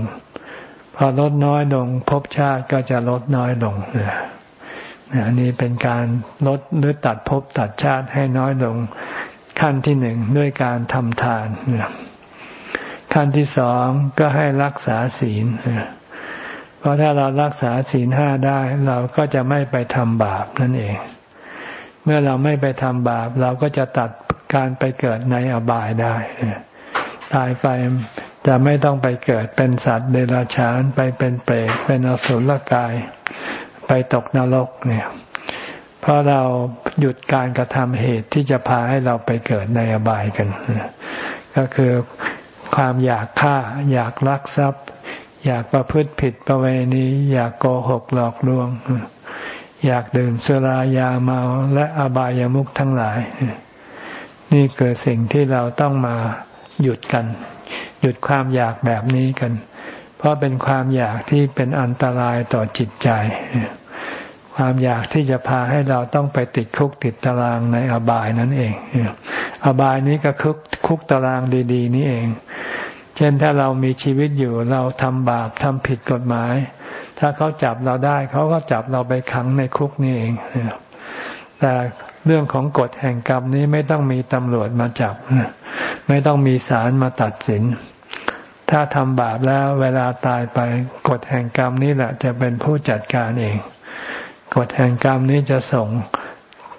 พอลดน้อยลงภพชาติก็จะลดน้อยลง อันนี้เป็นการลดหรือตัดภพตัดชาติให้น้อยลงขั้นที่หนึ่งด้วยการทำทาน ขั้นที่สองก็ให้รักษาศีล เพราะถ้าเรารักษาศีลห้าได้ เราก็จะไม่ไปทำบาปนั่นเอง เมื่อเราไม่ไปทำบาป เราก็จะตัดการไปเกิดในอบายได้ ตายไปจะไม่ต้องไปเกิดเป็นสัตว์เดรัจฉานไปเป็นเปรตเป็นอสุรกาย ไปตกนรกเนี่ยเพราะเราหยุดการกระทำเหตุที่จะพาให้เราไปเกิดในอบายกัน ก็คือความอยากฆ่า อยากลักทรัพย์ อยากประพฤติผิดประเวณี อยากโกหกหลอกลวง อยากดื่มสุรายาเมาและอบายามุขทั้งหลาย นี่เกิดสิ่งที่เราต้องมาหยุดกัน หยุดความอยากแบบนี้กัน เพราะเป็นความอยากที่เป็นอันตรายต่อจิตใจ ความอยากที่จะพาให้เราต้องไปติดคุกติดตารางในอบายนั่นเอง อบายนี้ก็คุกคุกตารางดี ๆ นี่เอง เช่นถ้าเรามีชีวิตอยู่เราทำบาปทำผิดกฎหมาย ถ้าเขาจับเราได้เขาก็จับเราไปขังในคุกนี่เอง แต่เรื่องของกฎแห่งกรรมนี้ไม่ต้องมีตำรวจมาจับ ไม่ต้องมีศาลมาตัดสิน ถ้าทำบาปแล้วเวลาตายไปกฎแห่งกรรมนี้แหละจะเป็นผู้จัดการเอง กฎแห่งกรรมนี้จะส่ง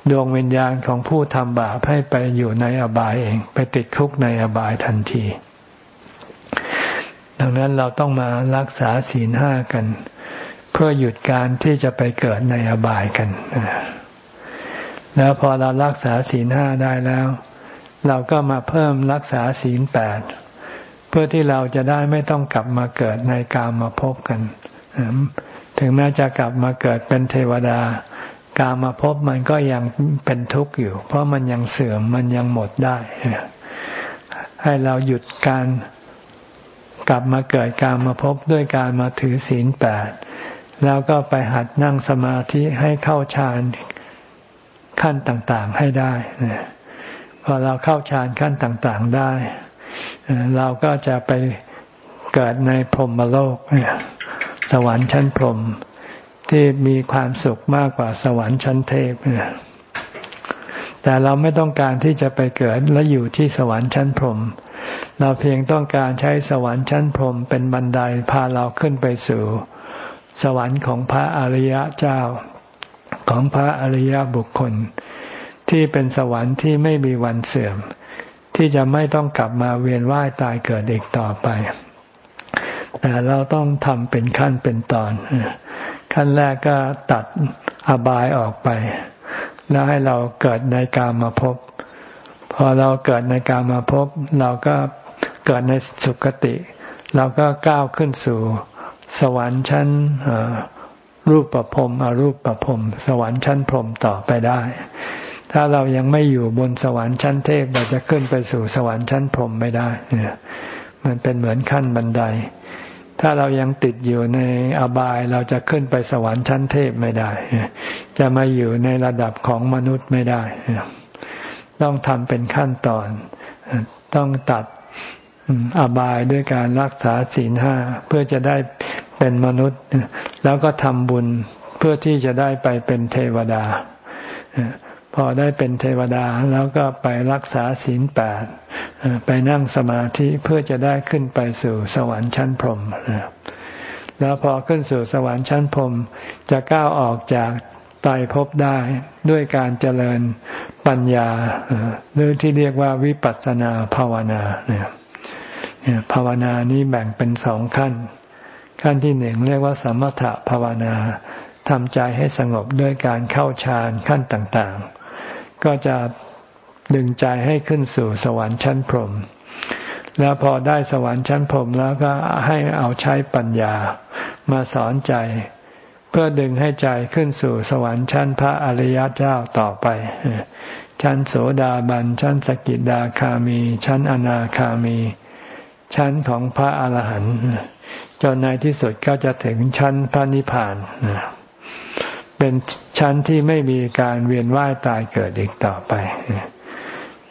ดวงวิญญาณของผู้ทำบาปให้ไปอยู่ในอบายเอง ไปติดคุกในอบายทันที ดังนั้นเราต้องมารักษาศีลห้ากัน เพื่อหยุดการที่จะไปเกิดในอบายกัน แล้วพอเรารักษาศีลห้าได้แล้ว เราก็มาเพิ่มรักษาศีลแปดเพื่อที่เราจะได้ไม่ต้องกลับมาเกิดในกามมาพบกัน ถึงแม้จะกลับมาเกิดเป็นเทวดา การมาพบมันก็ยังเป็นทุกข์อยู่ เพราะมันยังเสื่อมมันยังหมดได้ ให้เราหยุดการกลับมาเกิดการมาพบด้วยการมาถือศีลแปดแล้วก็ไปหัดนั่งสมาธิให้เข้าฌานขั้นต่างๆให้ได้พอเราเข้าฌานขั้นต่างๆได้ เราก็จะไปเกิดในพรหมโลกเสวรรค์ชั้นพรหมที่มีความสุขมากกว่าสวรรค์ชั้นเทพแต่เราไม่ต้องการที่จะไปเกิดและอยู่ที่สวรรค์ชั้นพรหมเราเพียงต้องการใช้สวรรค์ชั้นพรหมเป็นบันไดพาเราขึ้นไปสู่ สวรรค์ของพระอริยเจ้าของพระอริยบุคคล ที่เป็นสวรรค์ที่ไม่มีวันเสื่อม ที่จะไม่ต้องกลับมาเวียนว่ายตายเกิดอีกต่อไป แต่เราต้องทำเป็นขั้นเป็นตอน ขั้นแรกก็ตัดอบายออกไป แล้วให้เราเกิดในกามาพบ พอเราเกิดในกามาพบ เราก็เกิดในสุคติ เราก็ก้าวขึ้นสู่สวรรค์ชั้นรูปประพรมอรูปประพรมสวรรค์ชั้นพรมต่อไปได้ ถ้าเรายังไม่อยู่บนสวรรค์ชั้นเทพเราจะขึ้นไปสู่สวรรค์ชั้นพรมไม่ได้ มันเป็นเหมือนขั้นบันได ถ้าเรายังติดอยู่ในอบายเราจะขึ้นไปสวรรค์ชั้นเทพไม่ได้ จะมาอยู่ในระดับของมนุษย์ไม่ได้ ต้องทำเป็นขั้นตอน ต้องตัดอบายด้วยการรักษาศีลห้าเพื่อจะได้เป็นมนุษย์ แล้วก็ทำบุญเพื่อที่จะได้ไปเป็นเทวดา พอได้เป็นเทวดาแล้วก็ไปรักษาศีลแปดไปนั่งสมาธิเพื่อจะได้ขึ้นไปสู่สวรรค์ชั้นพรหมแล้วพอขึ้นสู่สวรรค์ชั้นพรหมจะก้าวออกจากตายภพได้ด้วยการเจริญปัญญาหรือที่เรียกว่าวิปัสสนาภาวนาเนี่ยภาวนานี้แบ่งเป็นสองขั้น ขั้นที่หนึ่งเรียกว่าสมถะภาวนาทำใจให้สงบด้วยการเข้าฌานขั้นต่างๆ ก็จะดึงใจให้ขึ้นสู่สวรรค์ชั้นพรหมแล้วพอได้สวรรค์ชั้นพรหมแล้วก็ให้เอาใช้ปัญญามาสอนใจ เพื่อดึงให้ใจขึ้นสู่สวรรค์ชั้นพระอริยเจ้าต่อไป ชั้นโสดาบัน ชั้นสกิดาคามี ชั้นอนาคามี ชั้นของพระอาหารหันต์จนในที่สุดก็จะถึงชั้นพระนิพพาน เป็นชั้นที่ไม่มีการเวียนว่ายตายเกิดอีกต่อไป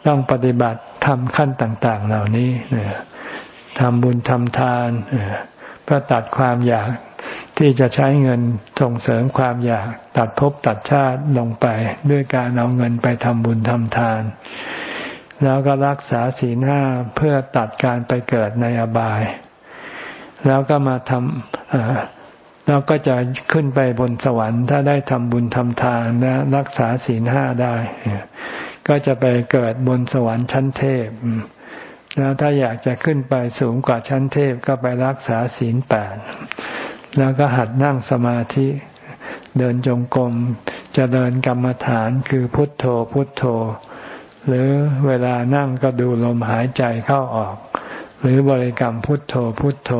ต้องปฏิบัติทำขั้นต่าง ๆ เหล่านี้ทำบุญทำทานเพื่อตัดความอยากที่จะใช้เงินส่งเสริมความอยากตัดภพตัดชาติลงไป ด้วยการเอาเงินไปทำบุญทำทาน แล้วก็รักษาศีลห้าเพื่อตัดการไปเกิดในอบาย แล้วก็มาทำ แล้วก็จะขึ้นไปบนสวรรค์ ถ้าได้ทำบุญทำทานและรักษาศีลห้าได้ ก็จะไปเกิดบนสวรรค์ชั้นเทพ แล้วถ้าอยากจะขึ้นไปสูงกว่าชั้นเทพก็ไปรักษาศีลแปดแล้วก็หัดนั่งสมาธิเดินจงกรมจะเดินกรรมฐานคือพุทโธพุทโธ หรือเวลานั่งก็ดูลมหายใจเข้าออก หรือบริกรรมพุทโธพุทโธ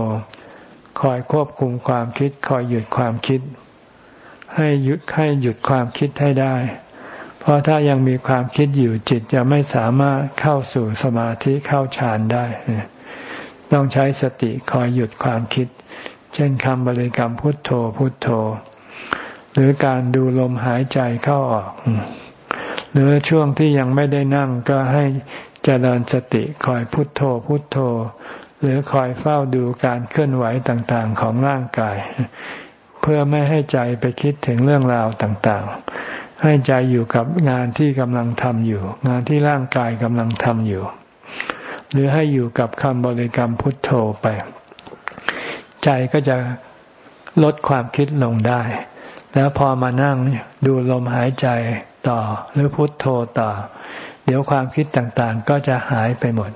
คอยควบคุมความคิด คอยหยุดความคิด ให้หยุดให้หยุดความคิดให้ได้ เพราะถ้ายังมีความคิดอยู่จิตจะไม่สามารถเข้าสู่สมาธิเข้าฌานได้ ต้องใช้สติคอยหยุดความคิด เช่นคำบริกรรมพุทโธพุทโธ หรือการดูลมหายใจเข้าออก หรือช่วงที่ยังไม่ได้นั่งก็ให้เจริญสติคอยพุทโธพุทโธ หรือคอยเฝ้าดูการเคลื่อนไหวต่างๆของร่างกาย เพื่อไม่ให้ใจไปคิดถึงเรื่องราวต่างๆ ให้ใจอยู่กับงานที่กำลังทำอยู่ งานที่ร่างกายกำลังทำอยู่ หรือให้อยู่กับคำบริกรรมพุทโธไป ใจก็จะลดความคิดลงได้ แล้วพอมานั่งดูลมหายใจต่อหรือพุทโธต่อ เดี๋ยวความคิดต่างๆ ก็จะหายไปหมด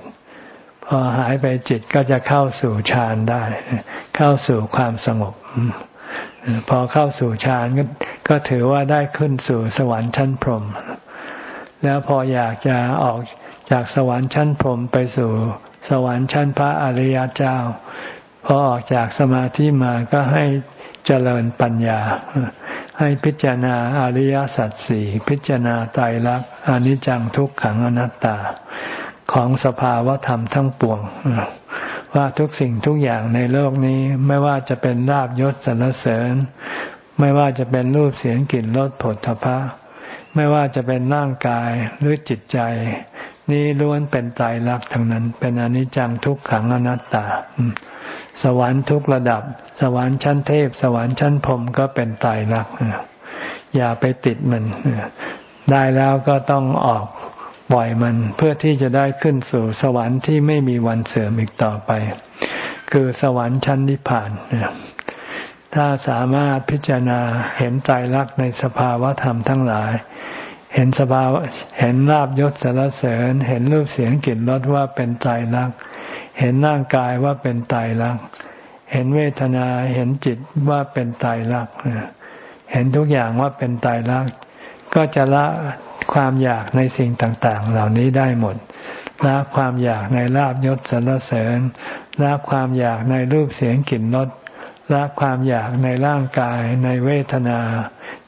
พอหายไปจิตก็จะเข้าสู่ฌานได้ เข้าสู่ความสงบ พอเข้าสู่ฌานก็ถือว่าได้ขึ้นสู่สวรรค์ชั้นพรหมแล้วพออยากจะออกจากสวรรค์ชั้นพรหมไปสู่สวรรค์ชั้นพระอริยเจ้า พอออกจากสมาธิมาก็ให้เจริญปัญญา ให้พิจารณาอริยสัจสี่พิจารณาไตรลักษณ์อนิจจังทุกขังอนัตตา ของสภาวะธรรมทั้งปวง ว่าทุกสิ่งทุกอย่างในโลกนี้ไม่ว่าจะเป็นลาบยศสรรเสริญ ไม่ว่าจะเป็นรูปเสียงกลิ่นรสผลทพะไม่ว่าจะเป็นร่างกายหรือจิตใจ นี้ล้วนเป็นตายรักทั้งนั้น เป็นอนิจจังทุกขังอนัตตา สวรรค์ทุกระดับ สวรรค์ชั้นเทพ สวรรค์ชั้นพรมก็เป็นตายรักอย่าไปติดมันได้แล้วก็ต้องออก ปล่อยมันเพื่อที่จะได้ขึ้นสู่สวรรค์ที่ไม่มีวันเสื่อมอีกต่อไป คือสวรรค์ชั้นนิพพานถ้าสามารถพิจารณาเห็นใจรักในสภาวะธรรมทั้งหลาย เห็นสภาวะเห็นลาบยศสารเสริญ เห็นรูปเสียงกลิ่นรสว่าเป็นใจรัก เห็นร่างกายว่าเป็นใจรักเห็นเวทนาเห็นจิตว่าเป็นใจรักเห็นทุกอย่างว่าเป็นใจรัก ก็จะละความอยากในสิ่งต่างๆ เหล่านี้ได้หมด ละความอยากในลาบยศสรรเสริญ ละความอยากในรูปเสียงกลิ่นรส ละความอยากในร่างกาย ในเวทนา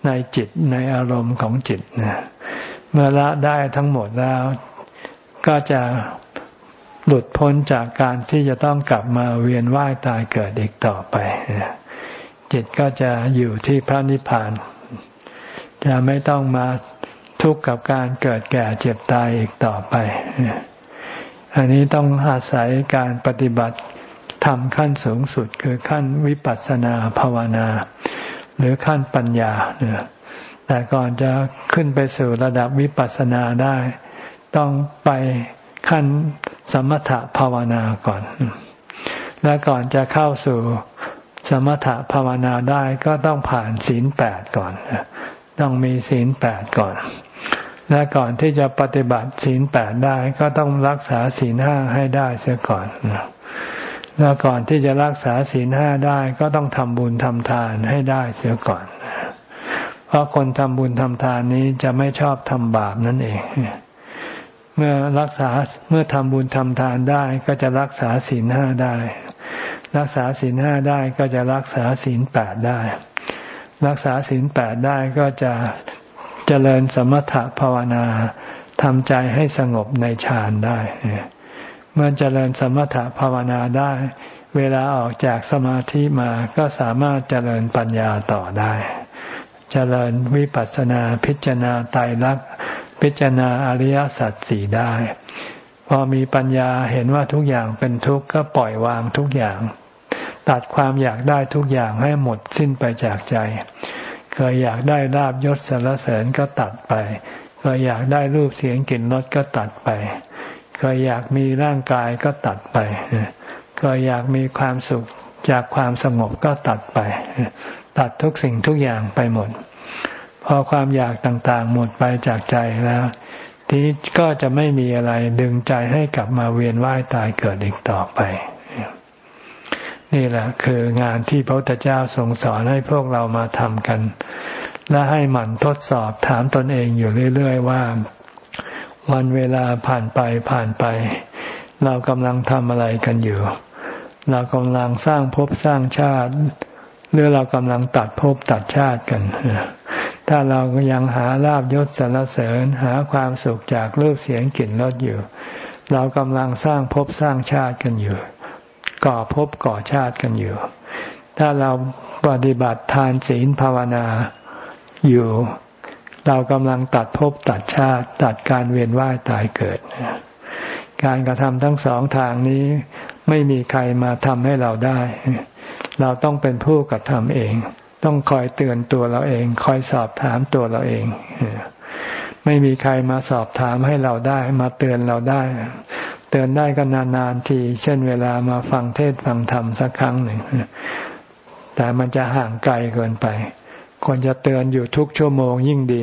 ในจิต ในอารมณ์ของจิตนะเมื่อละได้ทั้งหมดแล้ว ก็จะหลุดพ้นจากการที่จะต้องกลับมาเวียนว่ายตายเกิดอีกต่อไป จิตก็จะอยู่ที่พระนิพพาน จะไม่ต้องมาทุกข์กับการเกิดแก่เจ็บตายอีกต่อไป อันนี้ต้องอาศัยการปฏิบัติทำขั้นสูงสุดคือขั้นวิปัสสนาภาวนา หรือขั้นปัญญาเนี่ยแต่ก่อนจะขึ้นไปสู่ระดับวิปัสสนาได้ ต้องไปขั้นสมถภาวนาก่อน และก่อนจะเข้าสู่สมถภาวนาได้ก็ต้องผ่านศีลแปดก่อน ต้องมีศีลแปดก่อน และก่อนที่จะปฏิบัติศีลแปดได้ก็ต้องรักษาศีลห้าให้ได้เสียก่อนแล้วก่อนที่จะรักษาศีลห้าได้ก็ต้องทำบุญทำทานให้ได้เสียก่อน เพราะคนทำบุญทำทานนี้จะไม่ชอบทำบาปนั่นเอง เมื่อรักษาเมื่อทำบุญทำทานได้ก็จะรักษาศีลห้าได้ รักษาศีลห้าได้ก็จะรักษาศีลแปดได้ รักษาศีลแปดได้ก็จะเจริญสมถะภาวนาทำใจให้สงบในฌานได้ เมื่อเจริญสมถะภาวนาได้ เวลาออกจากสมาธิมาก็สามารถเจริญปัญญาต่อได้ เจริญวิปัสสนาพิจารณาไตรลักษณ์พิจารณาอริยสัจสี่ได้ พอมีปัญญาเห็นว่าทุกอย่างเป็นทุกข์ก็ปล่อยวางทุกอย่าง ตัดความอยากได้ทุกอย่างให้หมดสิ้นไปจากใจ เคยอยากได้ลาบยศสารเสริญก็ตัดไป เคยอยากได้รูปเสียงกลิ่นรสก็ตัดไป เคยอยากมีร่างกายก็ตัดไป เคยอยากมีความสุขจากความสงบก็ตัดไป ตัดทุกสิ่งทุกอย่างไปหมด พอความอยากต่างๆ หมดไปจากใจแล้วทีนี้ก็จะไม่มีอะไรดึงใจให้กลับมาเวียนว่ายตายเกิดอีกต่อไป นี่แหละคืองานที่พระพุทธเจ้าทรงสอนให้พวกเรามาทำกัน และให้หมั่นทดสอบถามตนเองอยู่เรื่อยๆว่า วันเวลาผ่านไปผ่านไป เรากำลังทำอะไรกันอยู่ เรากำลังสร้างภพสร้างชาติ หรือเรากำลังตัดภพตัดชาติกันถ้าเรายังหาลาบยศสรรเสริญหาความสุขจากรูปเสียงกลิ่นรสอยู่ เรากำลังสร้างภพสร้างชาติกันอยู่ ก่อภพก่อชาติกันอยู่ ถ้าเราปฏิบัติทานศีลภาวนาอยู่ เรากำลังตัดภพตัดชาติ ตัดการเวียนว่ายตายเกิด การกระทำทั้งสองทางนี้ไม่มีใครมาทำให้เราได้ เราต้องเป็นผู้กระทำเอง ต้องคอยเตือนตัวเราเอง คอยสอบถามตัวเราเอง ไม่มีใครมาสอบถามให้เราได้ มาเตือนเราได้ เตือนได้ก็นานๆที เช่นเวลามาฟังเทศฟังธรรมสักครั้งหนึ่ง แต่มันจะห่างไกลเกินไป ควรจะเตือนอยู่ทุกชั่วโมงยิ่งดี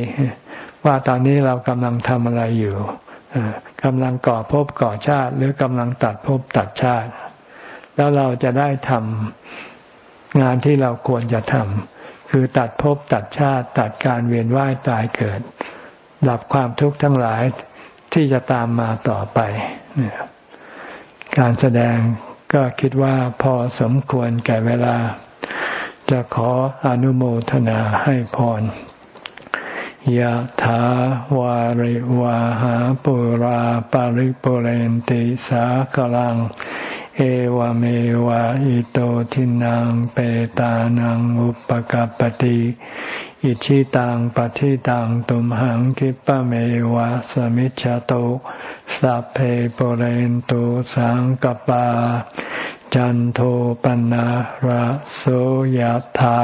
ว่าตอนนี้เรากำลังทำอะไรอยู่กำลังก่อภพก่อชาติ หรือกำลังตัดภพตัดชาติ แล้วเราจะได้ทำงานที่เราควรจะทำคือตัดภพตัดชาติ ตัดการเวียนว่ายตายเกิด ดับความทุกข์ทั้งหลาย ที่จะตามมาต่อไป การแสดงก็คิดว่าพอสมควรแก่เวลา จะขออนุโมทนาให้พรยะถาวาริวาหาปุราปาริปุเรนติสากลัง เอวเมวะอิโตทินังเปตานังอุปกัรปติ อิชิตังปฏิตังตุมหังคิปะเมวะสมิจฉโตสัพเพปเรนตุสังกปา จันโทปนะระโสยธา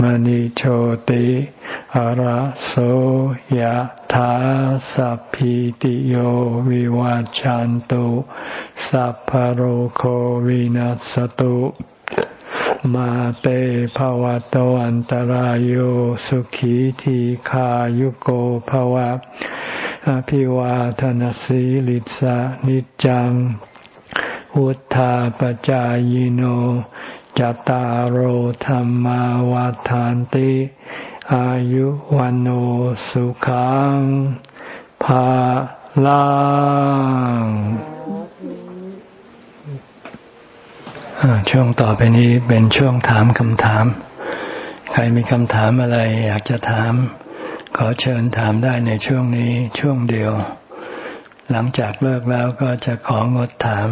มณิโชติระโสยธาสัพพิติโยวิวัจจันตุสัพพโรโควินัสตุ มาเตภวะตวันตารโยสุขีทีขายุโกภวะอภิวาทนสีลิสานิจังวุธาปจายโนจตารโหธรรมวาทานติ อายุวันโอสุขังภาลัง ช่วงต่อไปนี้เป็นช่วงถามคำถาม ใครมีคำถามอะไรอยากจะถาม ขอเชิญถามได้ในช่วงนี้ช่วงเดียว หลังจากเลิกแล้วก็จะของดถาม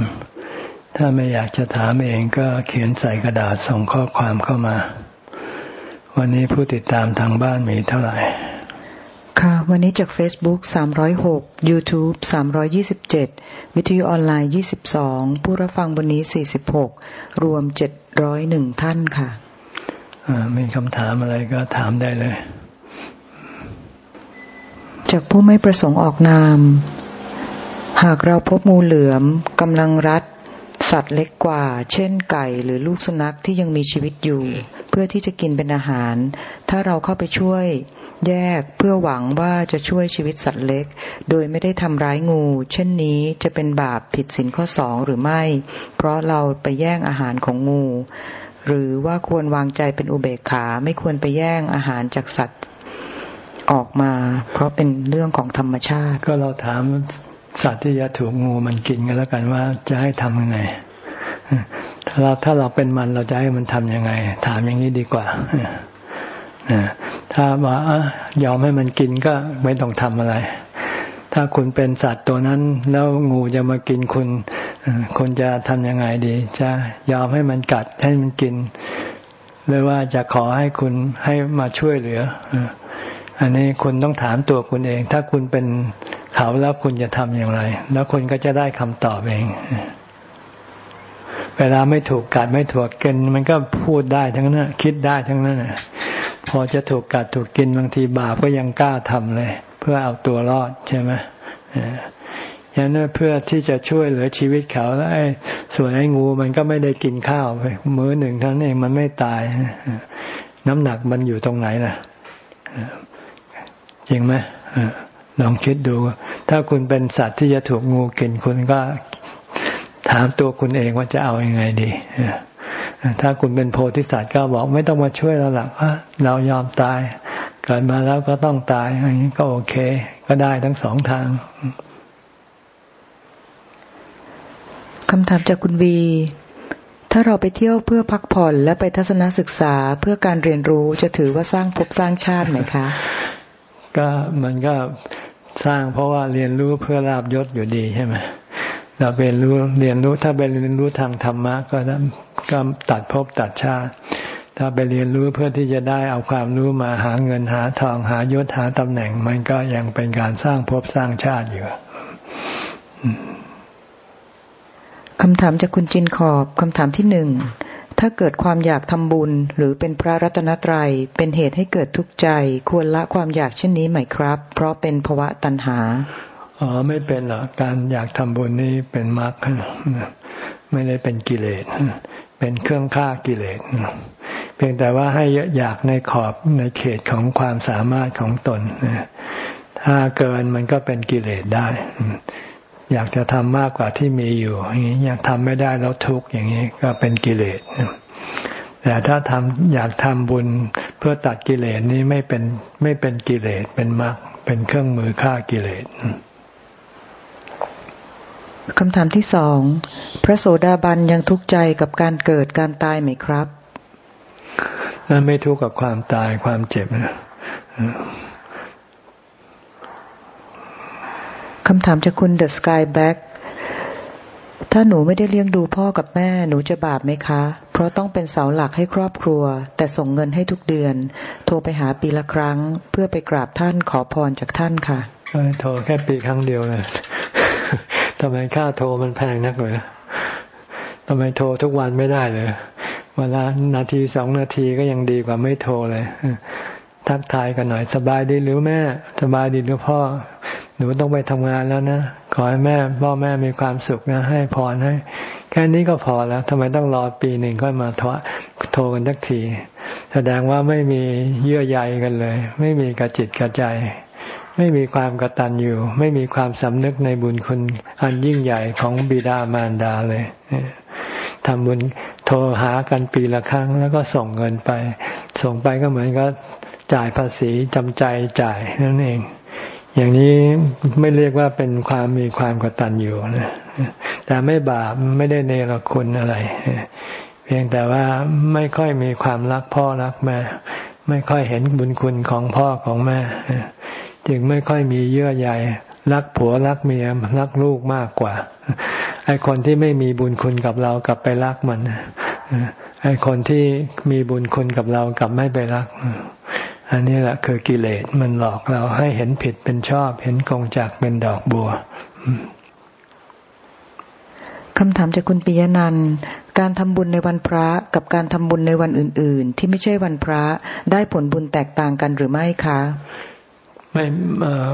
ถ้าไม่อยากจะถามเองก็เขียนใส่กระดาษส่งข้อความเข้ามา วันนี้ผู้ติดตามทางบ้านมีเท่าไหร่ ค่ะ วันนี้จาก Facebook 306 YouTube 327 วิทยุออนไลน์ 22 ผู้รับฟังวันนี้ 46 รวม 701 ท่านค่ะมีคำถามอะไรก็ถามได้เลย จากผู้ไม่ประสงค์ออกนาม หากเราพบงูเหลือมกำลังรัด สัตว์เล็กกว่า เช่นไก่หรือลูกสุนัขที่ยังมีชีวิตอยู่ เพื่อที่จะกินเป็นอาหาร ถ้าเราเข้าไปช่วย แยกเพื่อหวังว่าจะช่วยชีวิตสัตว์เล็ก โดยไม่ได้ทำร้ายงู เช่นนี้จะเป็นบาปผิดศีลข้อสองหรือไม่ เพราะเราไปแย่งอาหารของงู หรือว่าควรวางใจเป็นอุเบกขาไม่ควรไปแย่งอาหารจากสัตว์ออกมา เพราะเป็นเรื่องของธรรมชาติ ก็เราถามสัตว์ที่จะถูกงูมันกินกันแล้วกันว่าจะให้ทำยังไงถ้าเราถ้าเราเป็นมันเราจะให้มันทำยังไง ถามอย่างนี้ดีกว่า ถ้าว่ายอมให้มันกินก็ไม่ต้องทำอะไร ถ้าคุณเป็นสัตว์ตัวนั้น แล้วงูจะมากินคุณ คุณจะทำยังไงดี จะยอมให้มันกัดให้มันกิน หรือว่าจะขอให้คุณให้มาช่วยเหลือ อันนี้คุณต้องถามตัวคุณเอง ถ้าคุณเป็นเขาแล้วคุณจะทำอย่างไร แล้วคุณก็จะได้คำตอบเองเวลาไม่ถูกกัดไม่ถูกกินมันก็พูดได้ทั้งนั้นคิดได้ทั้งนั้น พอจะถูกกัดถูกกินบางทีบาปก็ยังกล้าทำเลย เพื่อเอาตัวรอดใช่ไหมอย่างนั้นเพื่อที่จะช่วยเหลือชีวิตเขาแล้วไอ้ส่วนไอ้งูมันก็ไม่ได้กินข้าวไปมื้อหนึ่งเท่านั้นเองมันไม่ตาย น้ำหนักมันอยู่ตรงไหนล่ะจริงไหมลองคิดดู ถ้าคุณเป็นสัตว์ที่จะถูกงูกินคุณก็ถามตัวคุณเองว่าจะเอาอยัางไงดี ถ้าคุณเป็นโพธิสัตว์ก็บอกไม่ต้องมาช่วยเราหรอกเรายอมตาย เกิดมาแล้วก็ต้องตายอย่างนี้ก็โอเค ก็ได้ทั้งสองทางคำถามจากคุณวี ถ้าเราไปเที่ยวเพื่อพักผ่อนและไปทัศนศึกษาเพื่อการเรียนรู้จะถือว่าสร้างภพสร้างชาติไหมคะ ก็มันก็สร้างเพราะว่าเรียนรู้เพื่อลาบยศอยู่ดีใช่ไหม เราไปรู้เรียนรู้ถ้าไปเรียนรู้ทางธรรมะก็ก็ตัดภพตัดชาติ ถ้าไปเรียนรู้เพื่อที่จะได้เอาความรู้มาหาเงินหาทองหายศหาตำแหน่ง มันก็ยังเป็นการสร้างภพสร้างชาติอยู่คำถามจากคุณจินขอบคำถามที่หนึ่งถ้าเกิดความอยากทำบุญ หรือเป็นพระรัตนตรยัยเป็นเหตุให้เกิดทุกข์ใจ ควรละความอยากเช่นนี้ไหมครับ เพราะเป็นภวะตัณหา อ๋อไม่เป็นหรอกการอยากทำบุญนี่เป็นมรรคไม่ได้เป็นกิเลสเป็นเครื่องฆ่ากิเลสเพียงแต่ว่าให้อยากในขอบในเขตของความสามารถของตนถ้าเกินมันก็เป็นกิเลสได้ อยากจะทำมากกว่าที่มีอยู่อย่างนี้อยากทำไม่ได้แล้วทุกข์อย่างนี้ก็เป็นกิเลสแต่ถ้าทำอยากทำบุญเพื่อตัดกิเลสนี้ไม่เป็นไม่เป็นกิเลสเป็นมรรคเป็นเครื่องมือฆ่ากิเลส คำถามที่สอง พระโสดาบันยังทุกข์ใจกับการเกิดการตายไหมครับแล้วไม่ทุกข์กับความตายความเจ็บนะคำถามจากคุณ The Sky Black ถ้าหนูไม่ได้เลี้ยงดูพ่อกับแม่หนูจะบาปไหมคะ เพราะต้องเป็นเสาหลักให้ครอบครัว แต่ส่งเงินให้ทุกเดือน โทรไปหาปีละครั้ง เพื่อไปกราบท่านขอพรจากท่านค่ะโทรแค่ปีครั้งเดียวเลย ทำไมค่าโทรมันแพงนักเลยทำไมโทรทุกวันไม่ได้เลยเวลานาทีสองนาทีก็ยังดีกว่าไม่โทรเลยทักทายกันหน่อยสบายดีหรือแม่ สบายดีหรือพ่อ หนูต้องไปทำงานแล้วนะ ขอให้แม่ พ่อแม่มีความสุขนะ ให้พรให้ แค่นี้ก็พอแล้วทำไมต้องรอปีหนึ่งก็มาโทรโทรกันสักที แสดงว่าไม่มีเยื่อใยกันเลย ไม่มีกระจิตกระใจ ไม่มีความกตัญญูไม่มีความสำนึกในบุญคุณอันยิ่งใหญ่ของบิดามารดาเลยทำบุญโทรหากันปีละครั้ง แล้วก็ส่งเงินไป ส่งไปก็เหมือนกับจ่ายภาษีจำใจจ่ายนั่นเอง อย่างนี้ไม่เรียกว่าเป็นความมีความกตัญญูนะแต่ไม่บาปไม่ได้เนรคุณอะไร เพียงแต่ว่าไม่ค่อยมีความรักพ่อรักแม่ไม่ค่อยเห็นบุญคุณของพ่อของแม่ จึงไม่ค่อยมีเยื่อใยรักผัวรักเมียรักลูกมากกว่าไอ้คนที่ไม่มีบุญคุณกับเรากลับไปรักมันไอ้คนที่มีบุญคุณกับเรากลับไม่ไปรัก อันนี้แหละคือกิเลสมันหลอกเราให้เห็นผิดเป็นชอบ เห็นกงจากเป็นดอกบัวคำถามจากคุณปิยนันการทำบุญในวันพระกับการทำบุญในวันอื่น ๆ ที่ไม่ใช่วันพระได้ผลบุญแตกต่างกันหรือไม่คะ ไม่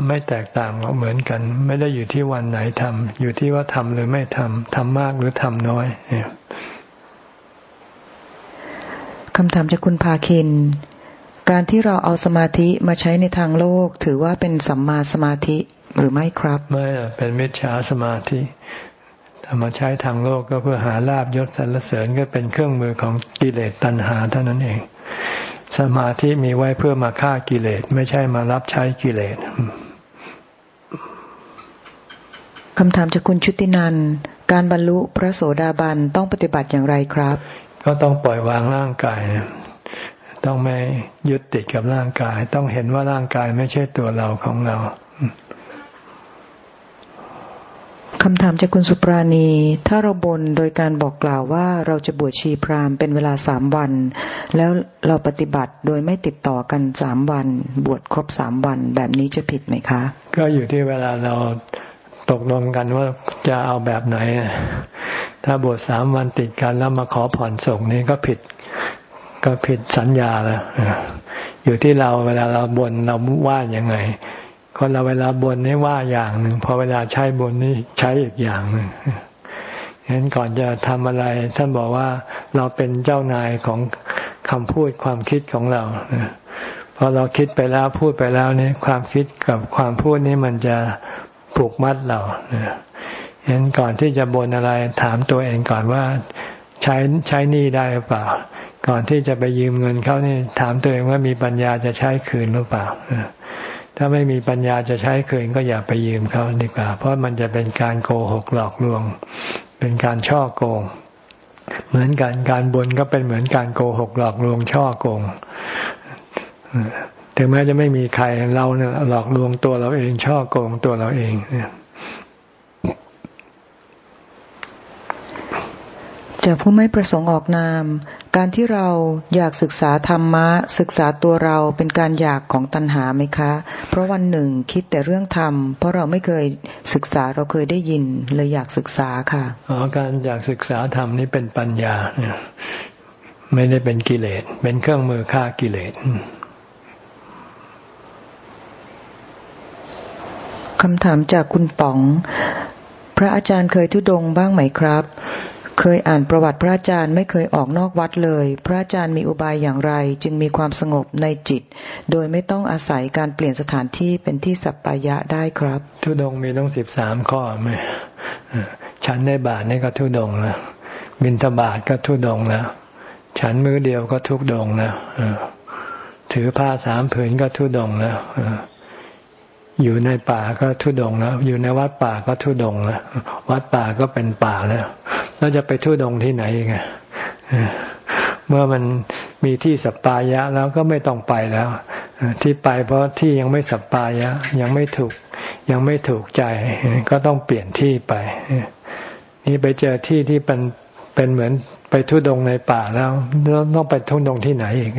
ไม่แตกต่างหรอกเหมือนกัน ไม่ได้อยู่ที่วันไหนทำอยู่ที่ว่าทำหรือไม่ทำทำมากหรือทำน้อยคำถามจากคุณพาคิน การที่เราเอาสมาธิมาใช้ในทางโลก ถือว่าเป็นสัมมาสมาธิหรือไม่ครับ ไม่เป็นมิจฉาสมาธิถ้ามาใช้ทางโลกก็เพื่อหาลาบยศสรรเสริญก็เป็นเครื่องมือของกิเลสตัณหาเท่านั้นเอง สมาธิมีไว้เพื่อมาฆ่ากิเลส ไม่ใช่มารับใช้กิเลสคำถามจากคุณชุตินันการบรรลุพระโสดาบันต้องปฏิบัติอย่างไรครับ ก็ต้องปล่อยวางร่างกาย ต้องไม่ยึดติดกับร่างกาย ต้องเห็นว่าร่างกายไม่ใช่ตัวเราของเรา คำถามจากคุณสุปราณี ถ้าเราบนโดยการบอกกล่าวว่าเราจะบวชชีพราหมณ์เป็นเวลาสามวัน แล้วเราปฏิบัติโดยไม่ติดต่อกันสามวัน บวชครบสามวันแบบนี้จะผิดไหมคะ ก็อยู่ที่เวลาเราตกลงกันว่าจะเอาแบบไหน ถ้าบวชสามวันติดกันแล้วมาขอผ่อนส่งนี้ก็ผิด ก็ผิดสัญญาแล้วอยู่ที่เราเวลาเราบนเราว่าอย่างไง คนเราเวลาบนนี่ว่าอย่างหนึ่งพอเวลาใช้บนนี่ใช้อีกอย่างหนึ่งฉะนั้นก่อนจะทำอะไร ท่านบอกว่าเราเป็นเจ้านายของคำพูดความคิดของเราพอเราคิดไปแล้วพูดไปแล้วนี่ความคิดกับความพูดนี้มันจะผูกมัดเราฉะนั้นก่อนที่จะบนอะไรถามตัวเองก่อนว่าใช้ใช้นี่ได้หรือเปล่า ก่อนที่จะไปยืมเงินเขานี่ถามตัวเองว่ามีปัญญาจะใช้คืนหรือเปล่า ถ้าไม่มีปัญญาจะใช้คืนก็อย่าไปยืมเขาดีกว่า เพราะมันจะเป็นการโกหกหลอกลวง เป็นการช่อโกง เหมือนกันการบนก็เป็นเหมือนการโกหกหลอกลวงช่อโกงถึงแม้จะไม่มีใครเราเนี่ยหลอกลวงตัวเราเองช่อโกงตัวเราเองเนี่ย จากผู้ไม่ประสงค์ออกนาม การที่เราอยากศึกษาธรรมะ ศึกษาตัวเราเป็นการอยากของตัณหาไหมคะ เพราะวันหนึ่งคิดแต่เรื่องธรรม เพราะเราไม่เคยศึกษาเราเคยได้ยินเลยอยากศึกษาค่ะอ๋อการอยากศึกษาธรรมนี่เป็นปัญญาเนี่ยไม่ได้เป็นกิเลส เป็นเครื่องมือฆ่ากิเลสคำถามจากคุณป๋อง พระอาจารย์เคยทุดงบ้างไหมครับ เคยอ่านประวัติพระอาจารย์ไม่เคยออกนอกวัดเลย พระอาจารย์มีอุบายอย่างไร จึงมีความสงบในจิต โดยไม่ต้องอาศัยการเปลี่ยนสถานที่เป็นที่สัปปายะได้ครับ ทุดงมีต้องสิบสามข้อไหมฉันในบาทนี่ก็ทุดงแล้วบินทบาทก็ทุดงแล้วฉันมือเดียวก็ทุดงแล้วถือผ้าสามผืนก็ทุดงแล้ว อยู่ในป่าก็ทุดงแล้ว อยู่ในวัดป่าก็ทุดงแล้ว วัดป่าก็เป็นป่าแล้วเราจะไปทุดงที่ไหนไงเมื่อมันมีที่สัปปายะแล้วก็ไม่ต้องไปแล้ว ที่ไปเพราะที่ยังไม่สัปปายะ ยังไม่ถูก ยังไม่ถูกใจ ก็ต้องเปลี่ยนที่ไป นี่ไปเจอที่ที่เป็นเป็นเหมือนไปทุดงในป่าแล้วต้องไปทุดงที่ไหนอีก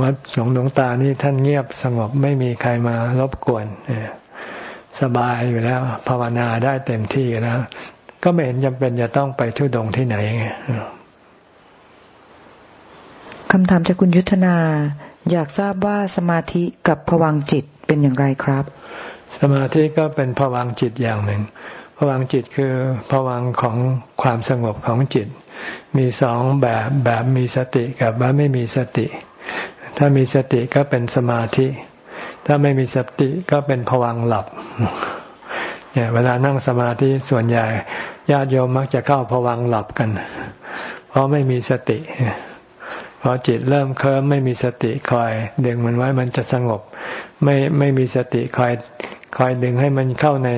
วัดหลวงหลวงตานี่ท่านเงียบสงบไม่มีใครมารบกวนสบายอยู่แล้ว ภาวนาได้เต็มที่แล้ว ก็ไม่เห็นจำเป็นจะต้องไปทุดงที่ไหนคำถามจากคุณยุทธนา อยากทราบว่าสมาธิกับผวังจิตเป็นอย่างไรครับ สมาธิก็เป็นผวังจิตอย่างหนึ่งผวังจิตคือผวังของความสงบของจิต มีสองแบบแบบมีสติกับแบบไม่มีสติ ถ้ามีสติก็เป็นสมาธิ ถ้าไม่มีสติก็เป็นผวังหลับเนี่ยเวลานั่งสมาธิส่วนใหญ่ญาติโยมมักจะเข้าผวังหลับกัน เพราะไม่มีสติพอจิตเริ่มเคลิ้มไม่มีสติคอยดึงมันไว้มันจะสงบ ไม่ไม่มีสติคอยคอยดึงให้มันเข้าใน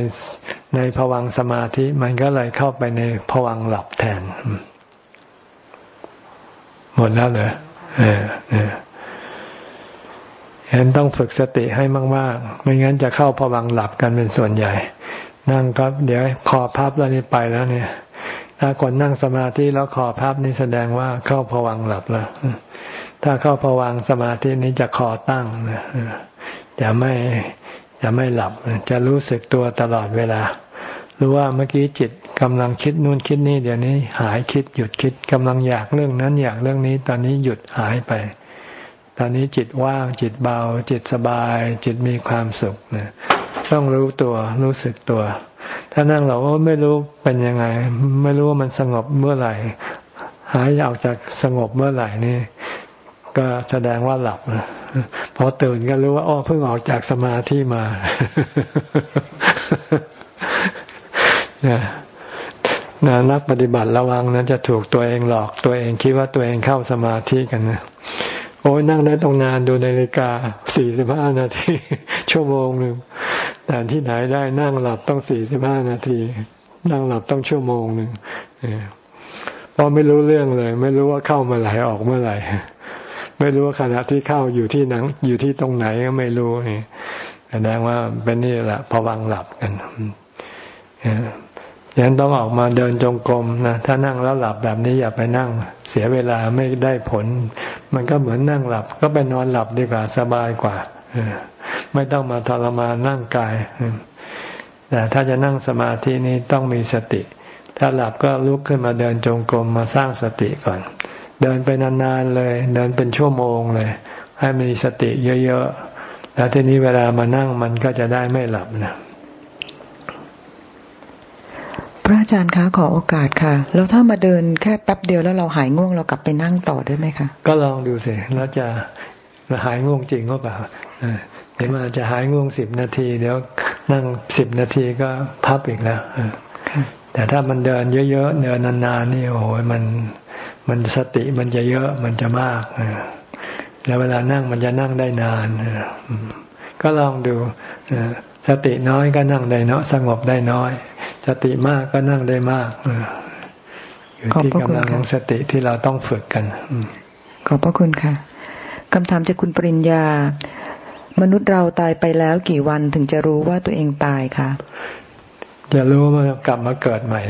ในผวังสมาธิ มันก็เลยเข้าไปในผวังหลับแทน หมดแล้วเหรอเออเออ เห็นต้องฝึกสติให้มาก ๆ ไม่งั้นจะเข้าผวังหลับกันเป็นส่วนใหญ่ นั่งครับเดี๋ยวคอพับแล้วนี่ไปแล้วเนี่ย ถ้าคนนั่งสมาธิแล้วคอพับนี่แสดงว่าเข้าผวังหลับแล้ว ถ้าเข้าผวังสมาธินี้จะคอตั้งนะจะไม่จะไม่หลับ จะรู้สึกตัวตลอดเวลา รู้ว่าเมื่อกี้จิตกำลังคิดนู่นคิดนี่เดี๋ยวนี้หายคิดหยุดคิดกำลังอยากเรื่องนั้นอยากเรื่องนี้ ตอนนี้หยุดหายไป ตอนนี้จิตว่างจิตเบา จิตสบาย จิตมีความสุขนะต้องรู้ตัวรู้สึกตัว ถ้านั่งเราก็ไม่รู้เป็นยังไง ไม่รู้ว่ามันสงบเมื่อไหร่ หายออกจากสงบเมื่อไหร่นี่ ก็แสดงว่าหลับพอตื่นก็รู้ว่าอ๋อเพิ่งออกจากสมาธิมานะนักปฏิบัติระวังนะจะถูกตัวเองหลอกตัวเองคิดว่าตัวเองเข้าสมาธิกันนะ โอ้ยนั่งได้ตรงนานดูนาฬิกาสี่สิบห้านาที ชั่วโมงหนึ่งแต่ที่ไหนได้นั่งหลับต้องสี่สิบห้านาที นั่งหลับต้องชั่วโมงหนึ่งเพราะไม่รู้เรื่องเลย ไม่รู้ว่าเข้าเมื่อไหร่ออกเมื่อไหร่ไม่รู้ว่าขณะที่เข้าอยู่ที่หนัง อยู่ที่ตรงไหนก็ไม่รู้นี่แสดงว่าเป็นนี่แหละพวังหลับกันอ ย่างนั้นต้องออกมาเดินจงกรมนะถ้านั่งแล้วหลับแบบนี้อย่าไปนั่ง เสียเวลาไม่ได้ผล มันก็เหมือนนั่งหลับ ก็ไปนอนหลับดีกว่าสบายกว่าไม่ต้องมาทรมานร่างกายแต่ถ้าจะนั่งสมาธินี้ต้องมีสติ ถ้าหลับก็ลุกขึ้นมาเดินจงกรมมาสร้างสติก่อน เดินไปนานๆเลย เดินเป็นชั่วโมงเลย ให้มีสติเยอะๆแล้วทีนี้เวลามานั่งมันก็จะได้ไม่หลับนะพ ระอาจารย์คะขอโอกาสค่ะ แล้วถ้ามาเดินแค่แป๊บเดียวแล้วเราหายง่วงเรากลับไปนั่งต่อได้ไหมคะ ก็ลองดูสิแล้วจะหายง่วงจริงก็เปล่าเดี๋ยวมันจะหายง่วงสิบนาที เดี๋ยวนั่งสิบนาทีก็พับอีกแล้วแต่ถ้ามันเดินเยอะๆเดินนานๆนี่โอ้โหมันมันสติมันจะเยอะมันจะมากแล้วเวลานั่งมันจะนั่งได้นานก็ลองดู สติน้อยก็นั่งได้เนาะสงบได้น้อย สติมากก็นั่งได้มากอยู่ที่กำลังของสติที่เราต้องฝึกกันขอบพระคุณค่ะคำถามจากคุณปริญญา มนุษย์เราตายไปแล้วกี่วันถึงจะรู้ว่าตัวเองตายคะจะรู้มันกลับมาเกิดใหม่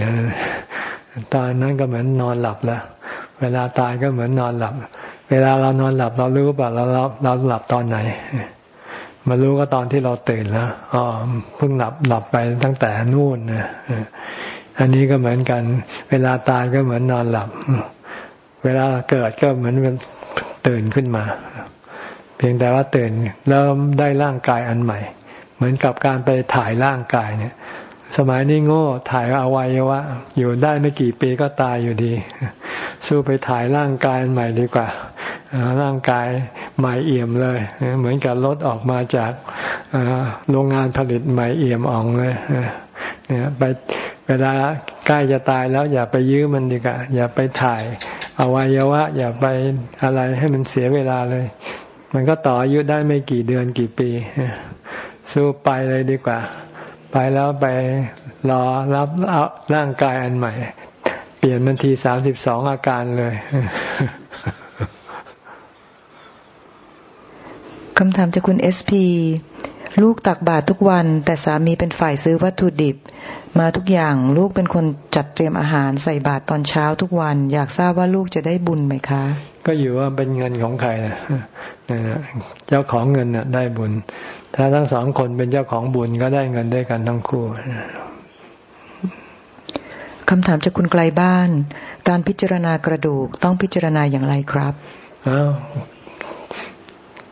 ตอนนั้นก็เหมือนนอนหลับแล้วเวลาตายก็เหมือนนอนหลับ เวลาเรานอนหลับเรารู้ป่ะเราเราเราหลับตอนไหน มารู้ก็ตอนที่เราตื่นแล้วอ๋อเพิ่งหลับหลับไปตั้งแต่นู่นนะอันนี้ก็เหมือนกัน เวลาตายก็เหมือนนอนหลับ เวลาเกิดก็เหมือนมันตื่นขึ้นมา เพียงแต่ว่าตื่นแล้วได้ร่างกายอันใหม่ เหมือนกับการไปถ่ายร่างกายเนี่ย สมัยนี้โง่ถ่ายอวัยวะ อยู่ได้ไม่กี่ปีก็ตายอยู่ดี สู้ไปถ่ายร่างกายใหม่ดีกว่า ร่างกายใหม่เอี่ยมเลย เหมือนกับรถออกมาจากโรงงานผลิตใหม่เอี่ยมอ่องเลยเนี่ยไปเวลาใกล้จะตายแล้วอย่าไปยื้อมันดีกว่าอย่าไปถ่ายอวัยวะ อย่าไปอะไรให้มันเสียเวลาเลย มันก็ต่ออายุได้ไม่กี่เดือนกี่ปี สู้ไปเลยดีกว่า ไปแล้วไปรอรับร่างกายอันใหม่ เปลี่ยนมันทีสามสิบสองอาการเลยคำถามจากคุณเอสพีลูกตักบาตรทุกวัน แต่สามีเป็นฝ่ายซื้อวัตถุดิบ มาทุกอย่างลูกเป็นคนจัดเตรียมอาหารใส่บาตรตอนเช้าทุกวัน อยากทราบว่าลูกจะได้บุญไหมคะ ก็อยู่ว่าเป็นเงินของใครนะเจ้าของเงินน่ะ ได้บุญ ถ้าทั้งสองคนเป็นเจ้าของบุญก็ได้เงินด้วยกันทั้งคู่คำถามจากคุณไกลบ้าน การพิจารณากระดูกต้องพิจารณาอย่างไรครับอ้าว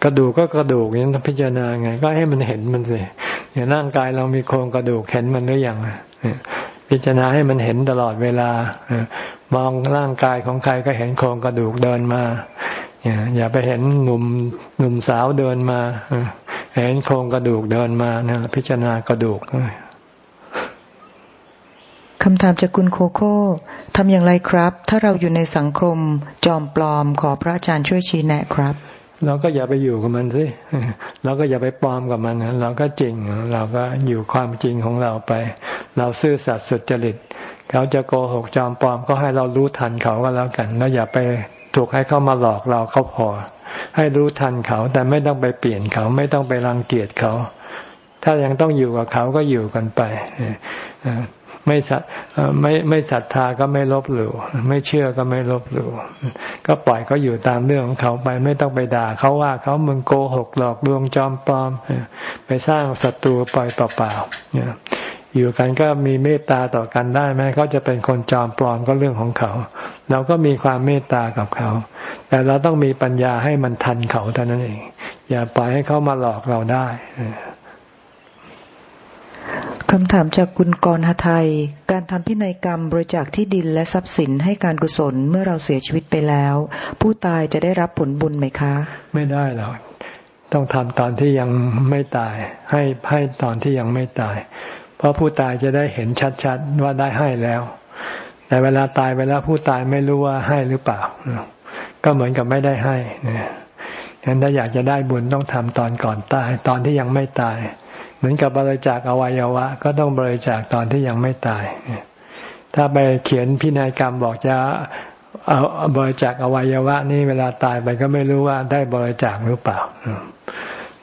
กระดูกก็กระดูกยังพิจารณาไง ก็ให้มันเห็นมันสิอย่างร่างกายเรามีโครงกระดูกเห็นมันหรือยังพิจารณาให้มันเห็นตลอดเวลามองร่างกายของใครก็เห็นโครงกระดูกเดินมาอย่าไปเห็นหนุ่มหนุ่มสาวเดินมา เห็นโครงกระดูกเดินมาเนี่ยพิจารณากระดูกคำถามจากคุณโคโค่ทำอย่างไรครับ ถ้าเราอยู่ในสังคมจอมปลอมขอพระอาจารย์ช่วยชี้แนะครับ เราก็อย่าไปอยู่กับมันสิเราก็อย่าไปปลอมกับมันเราก็จริง เราก็อยู่ความจริงของเราไป เราซื่อสัตย์สุจริตเขาจะโกหกจอมปลอมก็ให้เรารู้ทันเขาก็แล้วกัน แล้วอย่าไป ถูกให้เขามาหลอกเราเขาพอ ให้รู้ทันเขา แต่ไม่ต้องไปเปลี่ยนเขา ไม่ต้องไปรังเกียจเขา ถ้ายังต้องอยู่กับเขาก็อยู่กันไปไม่สัไม่ไม่ศรัทธาก็ไม่ลบหลู่ไม่เชื่อก็ไม่ลบหลู่ก็ปล่อยเขาอยู่ตามเรื่องของเขาไป ไม่ต้องไปด่าเขาว่าเขามึงโกหกหลอกลวงจอมปลอมไปสร้างศัตรูปล่อยเปล่าๆอยู่กันก็มีเมตตาต่อกันได้แม้เขาจะเป็นคนจอมปลอมก็เรื่องของเขา เราก็มีความเมตตากับเขา แต่เราต้องมีปัญญาให้มันทันเขาเท่านั้นเอง อย่าปล่อยให้เขามาหลอกเราได้คำถามจากคุณกรหไทย การทำพินัยกรรมบริจาคที่ดินและทรัพย์สินให้การกุศลเมื่อเราเสียชีวิตไปแล้ว ผู้ตายจะได้รับผลบุญไหมคะ ไม่ได้หรอกต้องทำตอนที่ยังไม่ตาย ให้ให้ตอนที่ยังไม่ตาย เพราะผู้ตายจะได้เห็นชัดๆว่าได้ให้แล้ว แต่เวลาตายไปแล้วผู้ตายไม่รู้ว่าให้หรือเปล่า ก็เหมือนกับไม่ได้ให้เนี่ยฉะนั้นถ้าอยากจะได้บุญต้องทำตอนก่อนตาย ตอนที่ยังไม่ตาย เหมือนกับบริจาคอวัยวะ ก็ต้องบริจาคตอนที่ยังไม่ตาย ถ้าไปเขียนพินัยกรรมบอกจะเอาบริจาคอวัยวะ นี่เวลาตายไปก็ไม่รู้ว่าได้บริจาคหรือเปล่า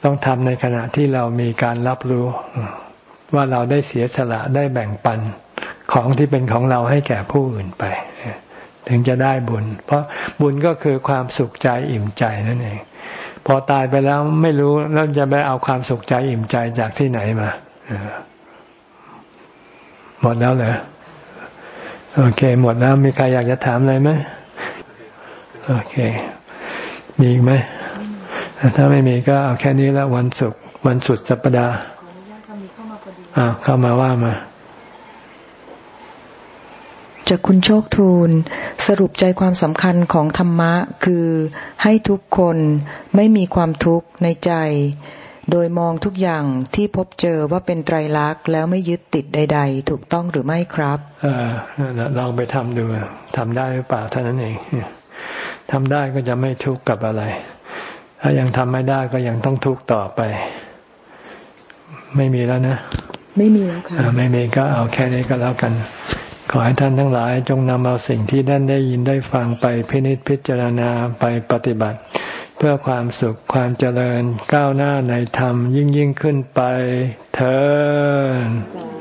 ต้องทำในขณะที่เรามีการรับรู้ ว่าเราได้เสียสละได้แบ่งปัน ของที่เป็นของเราให้แก่ผู้อื่นไป ถึงจะได้บุญ เพราะบุญก็คือความสุขใจอิ่มใจนั่นเอง พอตายไปแล้วไม่รู้แล้วจะไปเอาความสุขใจอิ่มใจจากที่ไหนมาหมดแล้วเหรอโอเค หมดแล้วมีใครอยากจะถามอะไรไหมโอเค มีอีกไหมถ้าไม่มีก็เอาแค่นี้แล้ววันศุกร์วันสุดสัปดาห์อ่าเข้ามาว่ามา จากคุณโชคทูล สรุปใจความสำคัญของธรรมะคือให้ทุกคนไม่มีความทุกข์ในใจ โดยมองทุกอย่างที่พบเจอว่าเป็นไตรลักษณ์แล้วไม่ยึดติดใด ๆ ถูกต้องหรือไม่ครับเออลองไปทำดูทำได้หรือเปล่าเท่านั้นเองทำได้ก็จะไม่ทุกข์กับอะไร ถ้ายังทำไม่ได้ก็ยังต้องทุกข์ต่อไป ไม่มีแล้วนะ ไม่มีแล้วค่ะไม่มีก็เอาแค่นี้ก็แล้วกัน ขอให้ท่านทั้งหลายจงนำเอาสิ่งที่ท่านได้ยินได้ฟังไปพินิจพิจารณาไปปฏิบัติ เพื่อความสุขความเจริญก้าวหน้าในธรรมยิ่งยิ่งขึ้นไปเถิด